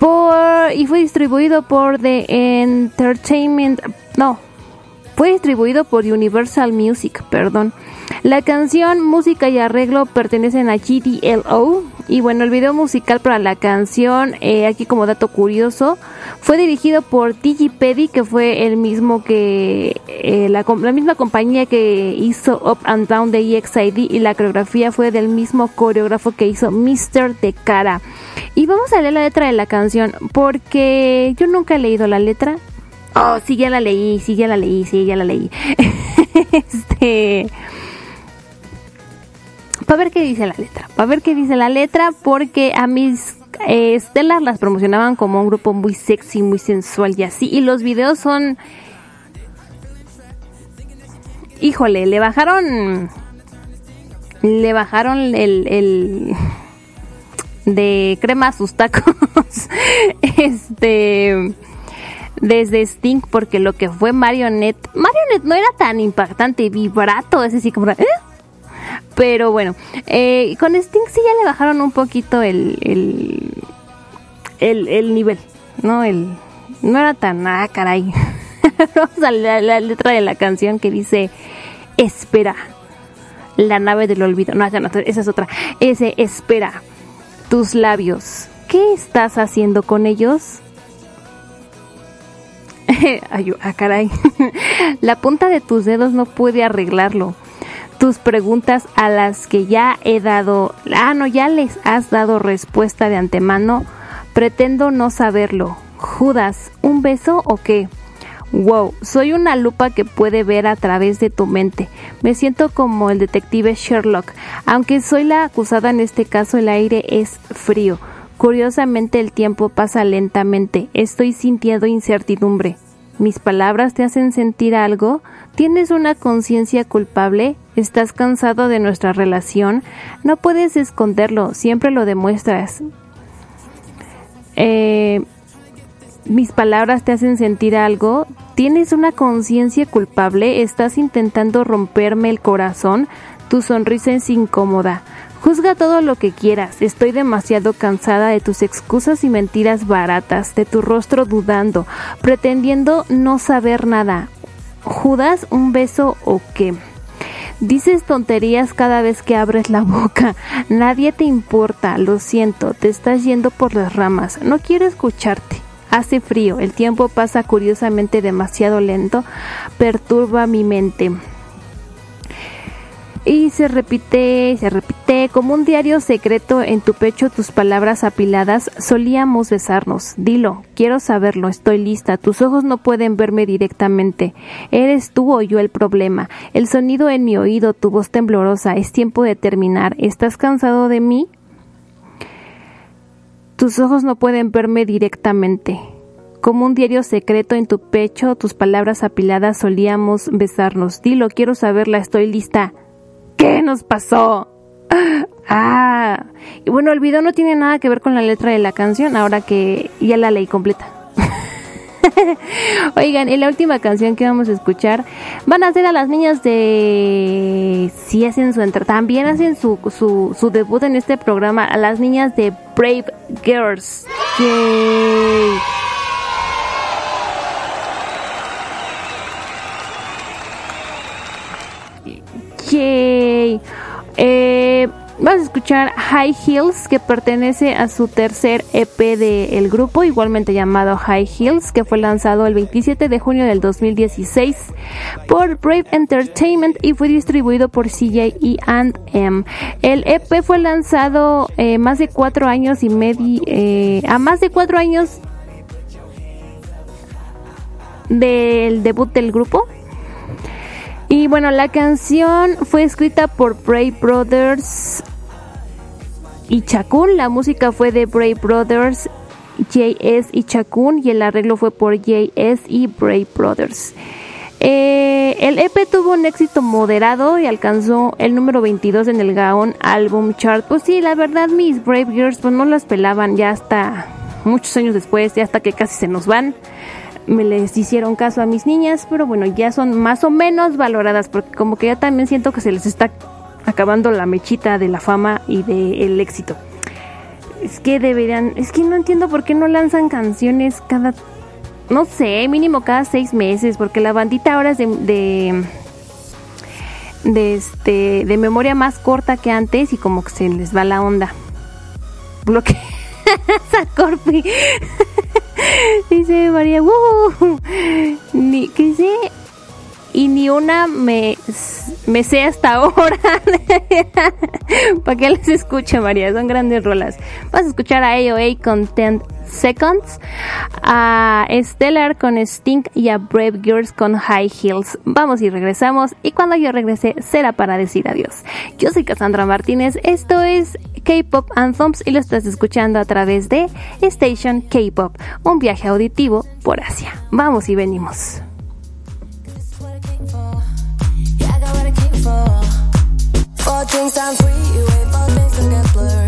por y fue distribuido por The Entertainment no fue distribuido por Universal Music, perdón. La canción, música y arreglo pertenecen a GDLO. Y bueno, el video musical para la canción, eh, aquí como dato curioso, fue dirigido por Digipedi, que fue el mismo que eh, la, la misma compañía que hizo Up and Down de EXID y la coreografía fue del mismo coreógrafo que hizo Mr. de Cara. Y vamos a leer la letra de la canción porque yo nunca he leído la letra. Oh, sí, ya la leí, sí, ya la leí, sí, ya la leí. [LAUGHS] este. Para ver qué dice la letra. Para ver qué dice la letra, porque a mis eh, Stellar las promocionaban como un grupo muy sexy, muy sensual y así. Y los videos son. Híjole, le bajaron. Le bajaron el. el de crema a sus tacos. [LAUGHS] este desde Sting porque lo que fue Marionette Marionette no era tan impactante vibrato es así como ¿eh? Pero bueno eh, con Sting sí ya le bajaron un poquito el el, el, el nivel no el no era tan ah caray [LAUGHS] vamos a la, la letra de la canción que dice espera la nave del olvido no esa, no, esa es otra ese espera tus labios ¿qué estás haciendo con ellos? [LAUGHS] Ay, ah, caray. [LAUGHS] La punta de tus dedos no puede arreglarlo. Tus preguntas a las que ya he dado, ah, no, ya les has dado respuesta de antemano, pretendo no saberlo. Judas, ¿un beso o qué? Wow, soy una lupa que puede ver a través de tu mente. Me siento como el detective Sherlock. Aunque soy la acusada en este caso, el aire es frío. Curiosamente el tiempo pasa lentamente. Estoy sintiendo incertidumbre. ¿Mis palabras te hacen sentir algo? ¿Tienes una conciencia culpable? ¿Estás cansado de nuestra relación? No puedes esconderlo, siempre lo demuestras. Eh, ¿Mis palabras te hacen sentir algo? ¿Tienes una conciencia culpable? ¿Estás intentando romperme el corazón? Tu sonrisa es incómoda. Juzga todo lo que quieras. Estoy demasiado cansada de tus excusas y mentiras baratas, de tu rostro dudando, pretendiendo no saber nada. ¿Judas un beso o qué? Dices tonterías cada vez que abres la [LAUGHS] boca. Nadie te importa, lo siento, te estás yendo por las ramas. No quiero escucharte. Hace frío, el tiempo pasa curiosamente demasiado lento, perturba mi mente. Y se repite, se repite, como un diario secreto en tu pecho, tus palabras apiladas, solíamos besarnos. Dilo, quiero saberlo, estoy lista. Tus ojos no pueden verme directamente. ¿Eres tú o yo el problema? El sonido en mi oído, tu voz temblorosa, es tiempo de terminar. ¿Estás cansado de mí? Tus ojos no pueden verme directamente. Como un diario secreto en tu pecho, tus palabras apiladas solíamos besarnos. Dilo, quiero saberla, estoy lista. ¿Qué nos pasó? Ah, y bueno, el video no tiene nada que ver con la letra de la canción, ahora que ya la leí completa. [LAUGHS] Oigan, en la última canción que vamos a escuchar van a ser a las niñas de... Si hacen su entre... También hacen su, su, su debut en este programa a las niñas de Brave Girls. Yay. Yay. Eh, Vamos a escuchar High Heels, que pertenece a su tercer EP del grupo, igualmente llamado High Heels, que fue lanzado el 27 de junio del 2016 por Brave Entertainment y fue distribuido por CJE M. El EP fue lanzado eh, más de cuatro años y medio, eh, a más de cuatro años del debut del grupo. Y bueno, la canción fue escrita por Brave Brothers y Chakun. La música fue de Brave Brothers, JS y Chakun. Y el arreglo fue por JS y Brave Brothers. Eh, el EP tuvo un éxito moderado y alcanzó el número 22 en el Gaon Album Chart. Pues sí, la verdad, mis Brave Girls pues no las pelaban ya hasta muchos años después, ya hasta que casi se nos van me les hicieron caso a mis niñas, pero bueno, ya son más o menos valoradas, porque como que ya también siento que se les está acabando la mechita de la fama y del éxito. Es que deberían, es que no entiendo por qué no lanzan canciones cada, no sé, mínimo cada seis meses, porque la bandita ahora es de, de, de este, de memoria más corta que antes y como que se les va la onda. Bloque. [LAUGHS] Sacorpi. [LAUGHS] dice María, "Wuhu". ni, ¿qué dice? Y ni una me, me sé hasta ahora. [LAUGHS] ¿Para qué les escuche, María? Son grandes rolas. Vas a escuchar a AOA con 10 Seconds, a Stellar con Stink y a Brave Girls con High Heels. Vamos y regresamos. Y cuando yo regrese, será para decir adiós. Yo soy Cassandra Martínez. Esto es K-Pop Anthems y lo estás escuchando a través de Station K-Pop, un viaje auditivo por Asia. Vamos y venimos. Fortunes, I'm free, you wait for things and get blurry.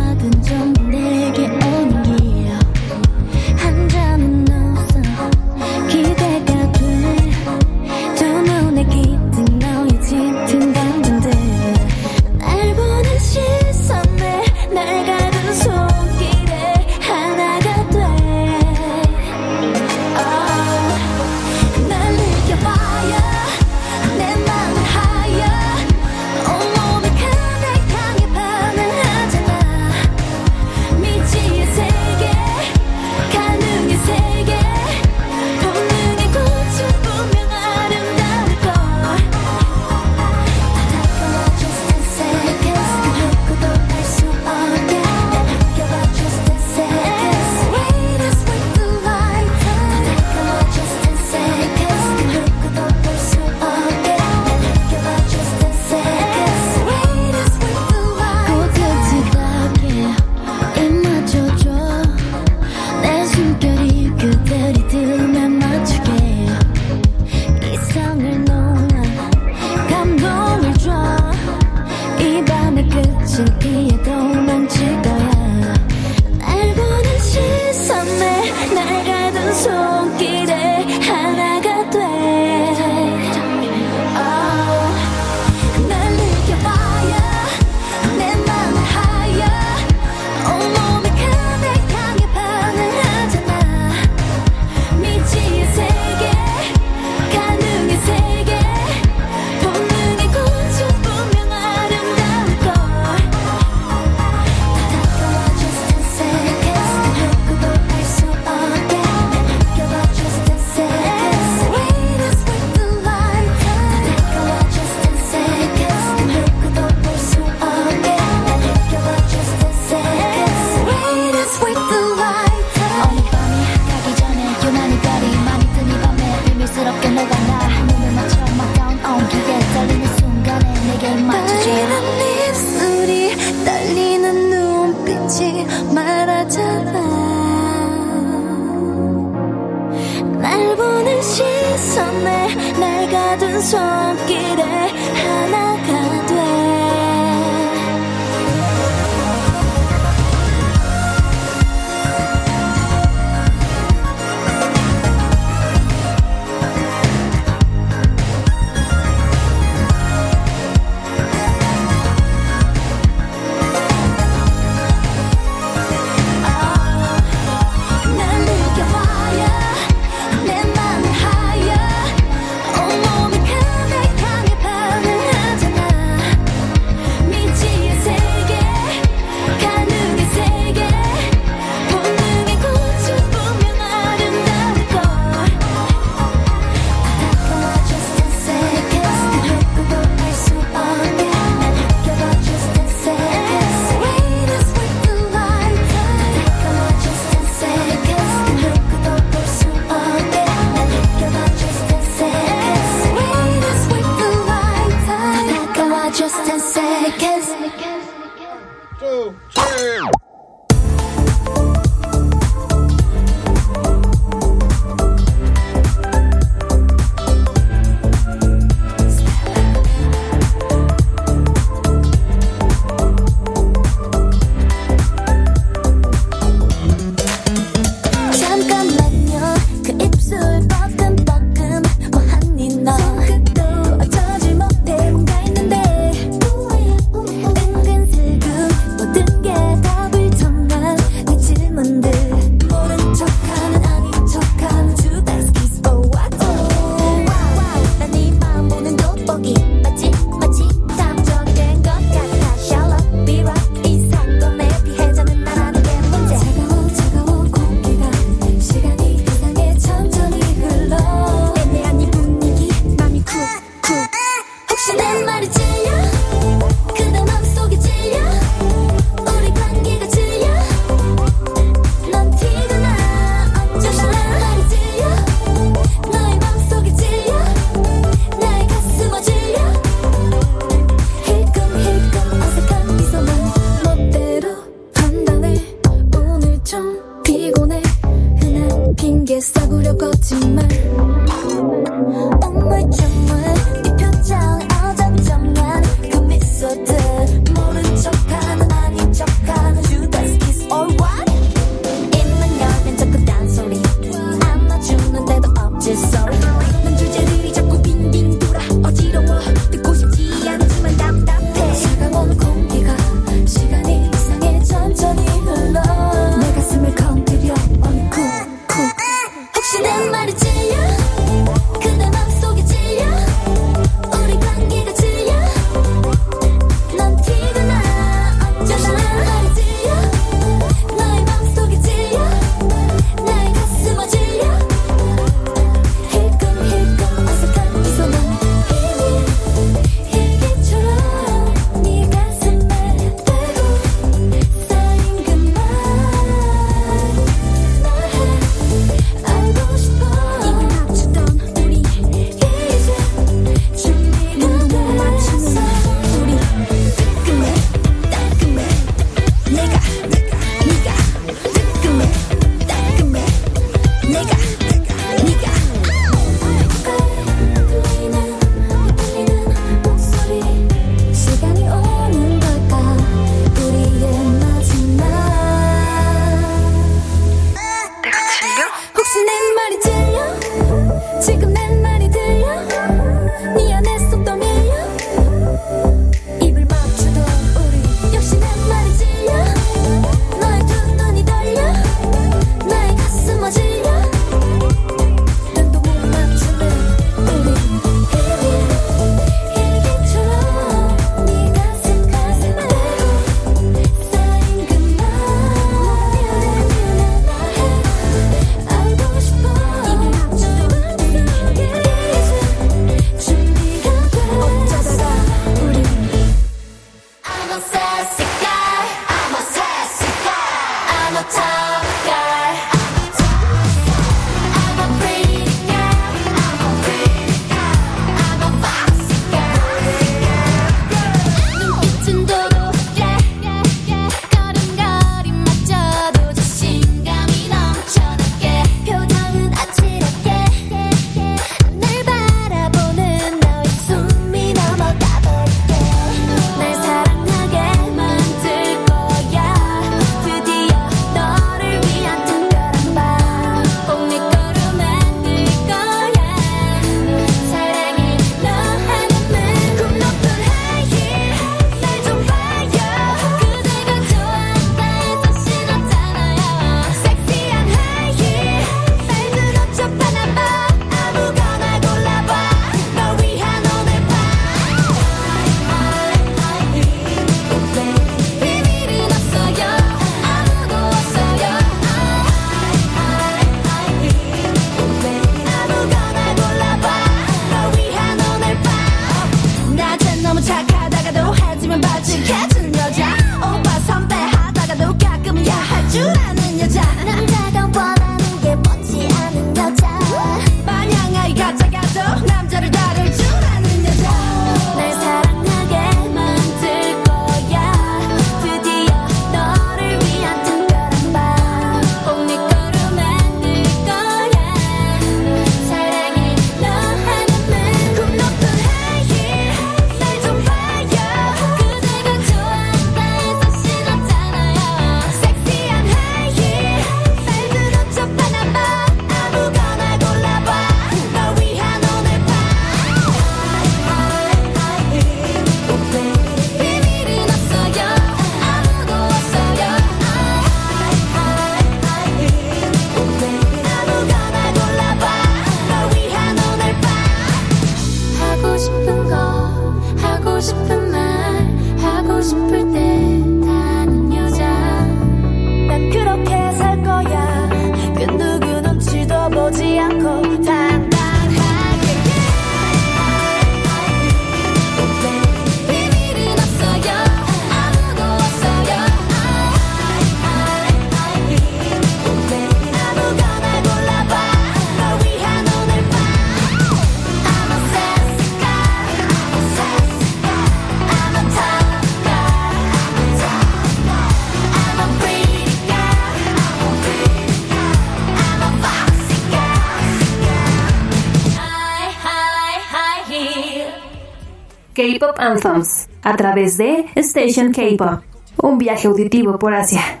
Anthems a través de Station K-Pop. Un viaje auditivo por Asia.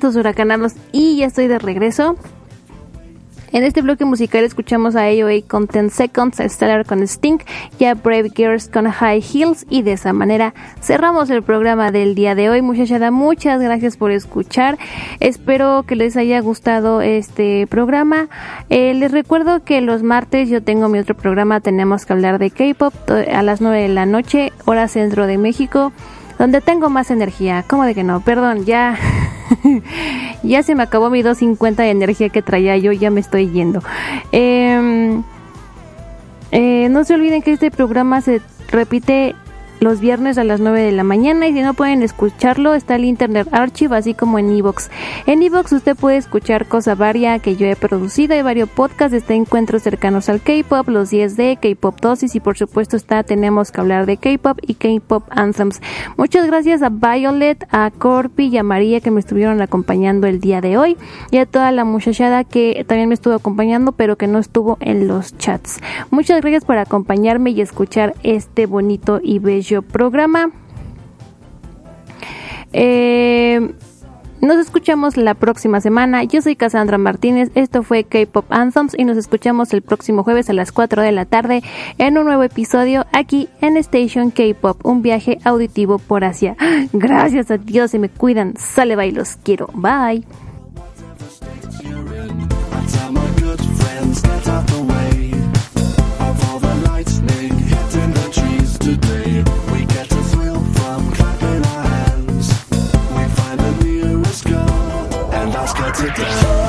Vientos huracanados y ya estoy de regreso. En este bloque musical escuchamos a AOA con 10 Seconds, a Stellar con Sting y a Brave Girls con High Heels y de esa manera cerramos el programa del día de hoy. Muchachada, muchas gracias por escuchar. Espero que les haya gustado este programa. Eh, les recuerdo que los martes yo tengo mi otro programa, tenemos que hablar de K-Pop a las 9 de la noche, hora centro de México donde tengo más energía. ¿Cómo de que no? Perdón, ya. [LAUGHS] [LAUGHS] ya se me acabó mi 250 de energía que traía yo, ya me estoy yendo. Em, eh, no se olviden que este programa se repite los viernes a las 9 de la mañana y si no pueden escucharlo está el Internet Archive así como en Evox. En Evox usted puede escuchar cosa varia que yo he producido, hay varios podcasts, está encuentros cercanos al K-Pop, los 10 de K-Pop dosis y por supuesto está tenemos que hablar de K-Pop y K-Pop anthems. Muchas gracias a Violet, a Corpi y a María que me estuvieron acompañando el día de hoy y a toda la muchachada que también me estuvo acompañando pero que no estuvo en los chats. Muchas gracias por acompañarme y escuchar este bonito y bello programa. Eh, nos escuchamos la próxima semana. Yo soy Cassandra Martínez. Esto fue K-Pop Anthems y nos escuchamos el próximo jueves a las 4 de la tarde en un nuevo episodio aquí en Station K-Pop, un viaje auditivo por Asia. Gracias a Dios, se me cuidan. Sale, bye, los quiero. Bye. And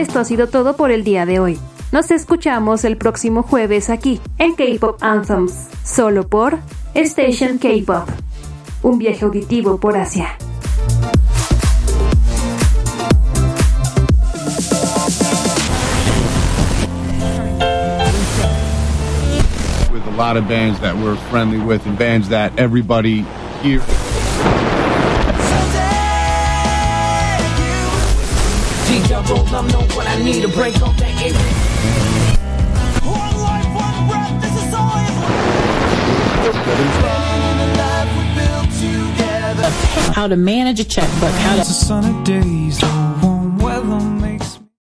Esto ha sido todo por el día de hoy. Nos escuchamos el próximo jueves aquí en K-Pop Anthems, solo por Station K-Pop. Un viaje auditivo por Asia. with a lot of bands that we're friendly with and bands. I'm know what I need to break up that eight. how to manage a checkbook, how to. sunny days,